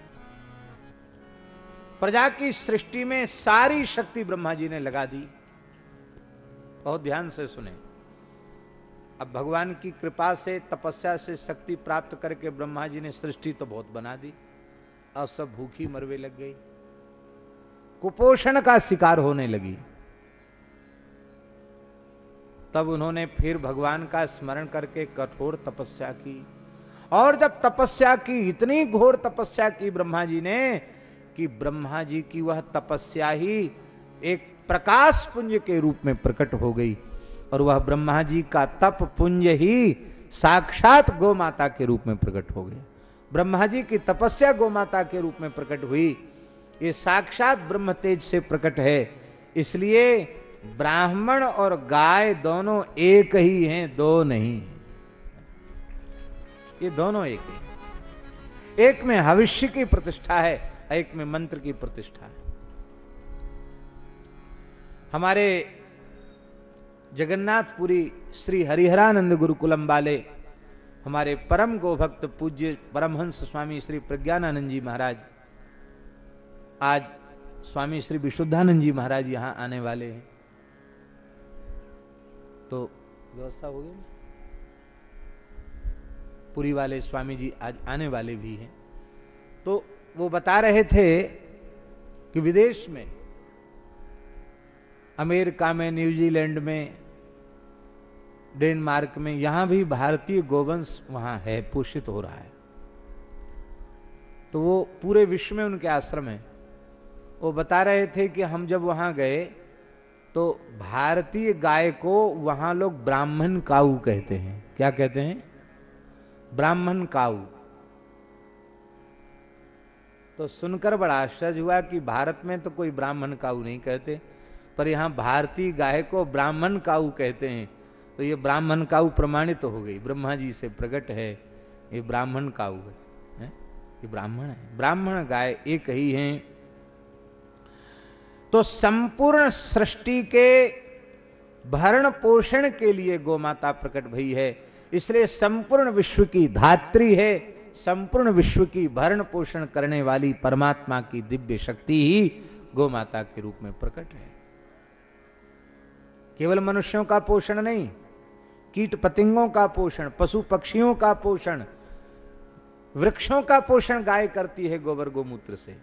प्रजा की सृष्टि में सारी शक्ति ब्रह्मा जी ने लगा दी। बहुत ध्यान से सुने। अब भगवान की कृपा से, तपस्या से शक्ति प्राप्त करके ब्रह्मा जी ने सृष्टि तो बहुत बना दी। अब सब भूखी मरवे लग गई। कुपोषण का शिकार होने लगी। तब उन्होंने फिर भगवान का स्मरण करके कठोर तपस्या की। और जब तपस्या की, इतनी घोर तपस्या की ब्रह्मा जी ने कि ब्रह्मा जी की वह तपस्या ही एक प्रकाश पुंज के रूप में प्रकट हो गई। और वह ब्रह्मा जी का तप पुंज ही साक्षात गौ माता के रूप में प्रकट हो गया। ब्रह्मा जी की तपस्या गौ माता के रूप में प्रकट हुई। ये साक्षात ब्रह्म तेज से प्रकट है। इसलिए ब्राह्मण और गाय दोनों एक ही हैं, दो नहीं। ये दोनों एक ही। एक में भविष्य की प्रतिष्ठा है, एक में मंत्र की प्रतिष्ठा है। हमारे जगन्नाथपुरी श्री हरिहरानंद गुरुकुलम वाले, हमारे परम गोभक्त पूज्य परमहंस स्वामी श्री प्रज्ञानानंद जी महाराज आज स्वामी श्री विशुद्धानंद जी महाराज यहाँ आने वाले हैं। तो व्यवस्था हो गई पुरी वाले स्वामी जी आज आने वाले भी हैं। तो वो बता रहे थे कि विदेश में, अमेरिका में, न्यूजीलैंड में, डेनमार्क में, यहाँ भी भारतीय गोवंश वहाँ है, पोषित हो रहा है। तो वो पूरे विश्व में उनके आश्रम है। वो बता रहे थे कि हम जब वहाँ गए तो भारतीय गाय को वहाँ लोग ब्राह्मण काऊ कहते हैं। क्या कहते हैं? ब्राह्मण काऊ। तो सुनकर बड़ा आश्चर्य हुआ कि भारत में तो कोई ब्राह्मण काऊ नहीं कहते, पर यहाँ भारतीय गाय को ब्राह्मण काऊ कहते हैं। तो ये ब्राह्मण काऊ प्रमाणित तो हो गई। ब्रह्मा जी से प्रकट है, ये ब्राह्मण काऊ है? ये ब्राह्मण है। ब्राह्मण गाय एक ही हैं तो संपूर्ण सृष्टि के भरण पोषण के लिए गोमाता प्रकट भई है। इसलिए संपूर्ण विश्व की धात्री है। संपूर्ण विश्व की भरण पोषण करने वाली परमात्मा की दिव्य शक्ति ही गोमाता के रूप में प्रकट है। केवल मनुष्यों का पोषण नहीं, कीट पतिंगों का पोषण, पशु पक्षियों का पोषण, वृक्षों का पोषण गाय करती है गोबर गोमूत्र से।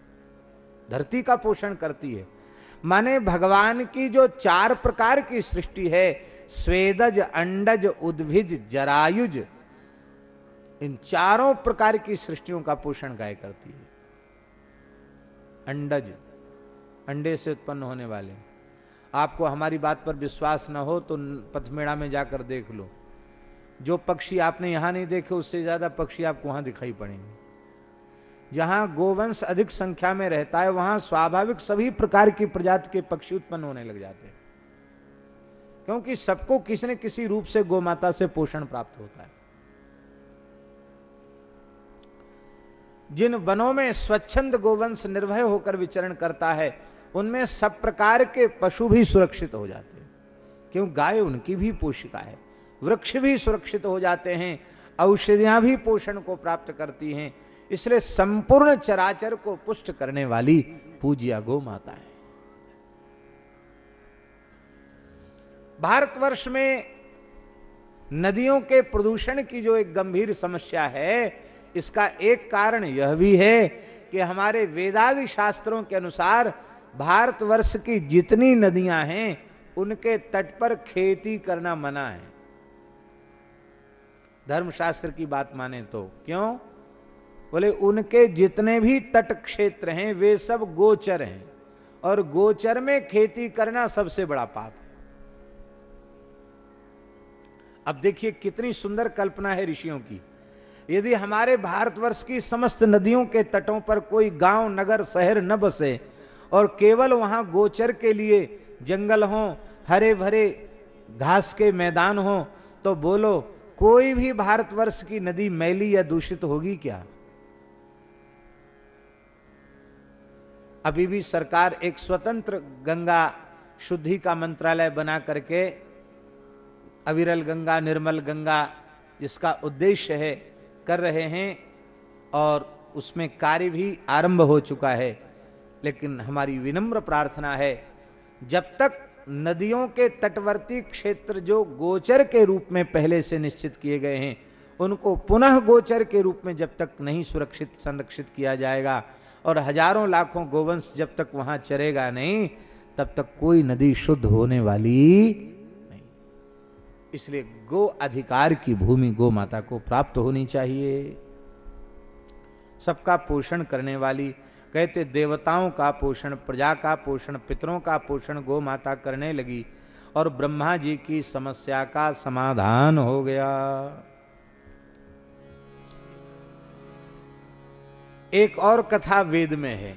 धरती का पोषण करती है। माने भगवान की जो चार प्रकार की सृष्टि है, स्वेदज, अंडज, उद्भिज, जरायुज, इन चारों प्रकार की सृष्टियों का पोषण गाय करती है। अंडज, अंडे से उत्पन्न होने वाले। आपको हमारी बात पर विश्वास न हो तो पथमेड़ा में जाकर देख लो। जो पक्षी आपने यहाँ नहीं देखे, उससे ज़्यादा पक्षी आपको वहाँ दिखाई पड़ेंगे। जहाँ गोवंश अधिक संख्या में रहता है, वहाँ स्वाभाविक सभी प्रकार की प्रजाति के पक्षी उत्पन्न होने लग जाते हैं। क्योंकि सबको किसी न किसी रूप से गोमाता से पोषण प्राप्त होता है। जिन वनों में स्वच्छंद गोवंश निर्भय होकर विचरण करता है, उनमें सब प्रकार के पशु भी सुरक्षित हो जाते हैं। क्यों? गाय उनकी भी पोषिका है। वृक्ष भी सुरक्षित हो जाते हैं। औषधियाँ भी पोषण को प्राप्त करती हैं। इसलिए संपूर्ण चराचर को पुष्ट करने वाली पूज्या गो माता है। भारतवर्ष में नदियों के प्रदूषण की जो एक गंभीर समस्या है, इसका एक कारण यह भी है कि हमारे वेदादि शास्त्रों के अनुसार भारतवर्ष की जितनी नदियाँ हैं, उनके तट पर खेती करना मना है। धर्मशास्त्र की बात माने तो क्यों? बोले, उनके जितने भी तट क्षेत्र हैं, वे सब गोचर हैं और गोचर में खेती करना सबसे बड़ा पाप अब देखिए कितनी सुंदर कल्पना है ऋषियों की। यदि हमारे भारतवर्ष की समस्त नदियों के तटों पर कोई गाँव, नगर, शहर न बसे और केवल वहाँ गोचर के लिए जंगल हो हरे भरे घास के मैदान हो तो बोलो, कोई भी भारतवर्ष की नदी मैली या दूषित होगी क्या? अभी भी सरकार एक स्वतंत्र गंगा शुद्धि का मंत्रालय बना करके अविरल गंगा, निर्मल गंगा जिसका उद्देश्य है कर रहे हैं और उसमें कार्य भी आरंभ हो चुका है। लेकिन हमारी विनम्र प्रार्थना है, जब तक नदियों के तटवर्ती क्षेत्र जो गोचर के रूप में पहले से निश्चित किए गए हैं, उनको पुनः गोचर के रूप में जब तक नहीं सुरक्षित, संरक्षित किया जाएगा और हज़ारों लाखों गोवंश जब तक वहाँ चरेगा नहीं, तब तक कोई नदी शुद्ध होने वाली नहीं। इसलिए गो अधिकार की भूमि गो माता को प्राप्त होनी चाहिए। सबका पोषण करने वाली, कहते देवताओं का पोषण, प्रजा का पोषण, पितरों का पोषण गो माता करने लगी और ब्रह्मा जी की समस्या का समाधान हो गया। एक और कथा वेद में है।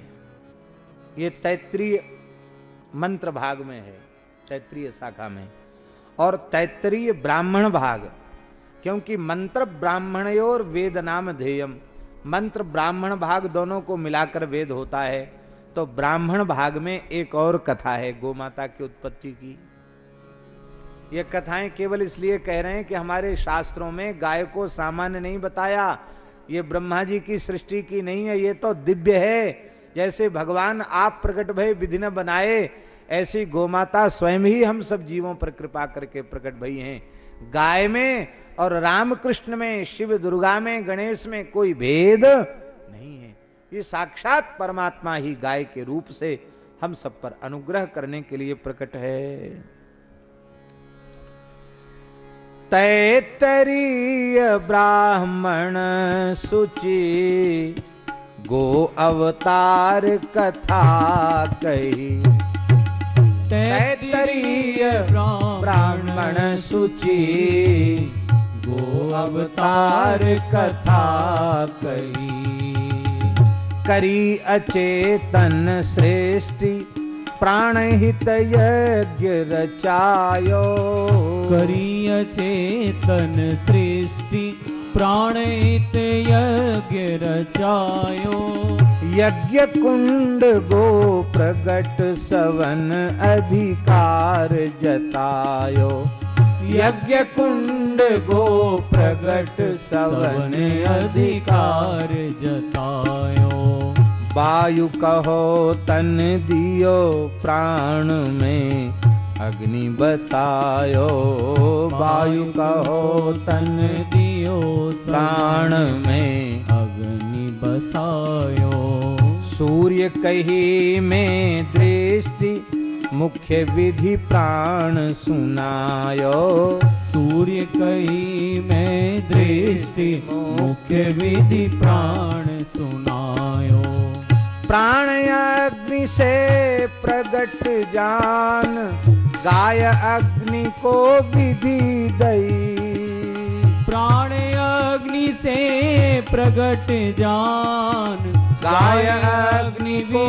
ये तैत्रीय मंत्र भाग में है, तैत्रीय शाखा में। और तैत्रीय ब्राह्मण भाग, क्योंकि मंत्र ब्राह्मण और वेद नाम ध्येयम। मंत्र ब्राह्मण भाग दोनों को मिलाकर वेद होता है। तो ब्राह्मण भाग में एक और कथा है गो माता की उत्पत्ति की। ये कथाएँ केवल इसलिए कह रहे हैं कि हमारे शास्त्रों में गाय को सामान्य नहीं बताया ये ब्रह्मा जी की सृष्टि की नहीं है, ये तो दिव्य है। जैसे भगवान आप प्रकट भय विधि बनाए, ऐसी गोमाता स्वयं ही हम सब जीवों पर कृपा करके प्रकट भई हैं। गाय में और रामकृष्ण में, शिव दुर्गा में, गणेश में कोई भेद नहीं है। ये साक्षात परमात्मा ही गाय के रूप से हम सब पर अनुग्रह करने के लिए प्रकट है। तैतरीय ब्राह्मण सुचि, गो अवतार कथा कही। तैतरीय ब्राह्मण सुचि, गो अवतार कथा कही। करी अचेतन श्रेष्ठी प्राण हित यज्ञ रचायो करी अचेतन सृष्टि प्राणित यज्ञ रचायो यज्ञ कुंड गो प्रगट सवन अधिकार जतायो यज्ञ कुंड गो प्रगट सवन अधिकार जतायो वायु कहो, तन दियो प्राण में, अग्नि बतायो। वायु कहो, तन दियो प्राण में, अग्नि बसायो। सूर्य कही में दृष्टि, मुख्य विधि प्राण सुनायो। सूर्य कही में दृष्टि, मुख्य विधि प्राण सुनायो। प्राण अग्नि से प्रगट जान गाय अग्नि को विधि दई। प्राण अग्नि से प्रगट जान गाय अग्नि को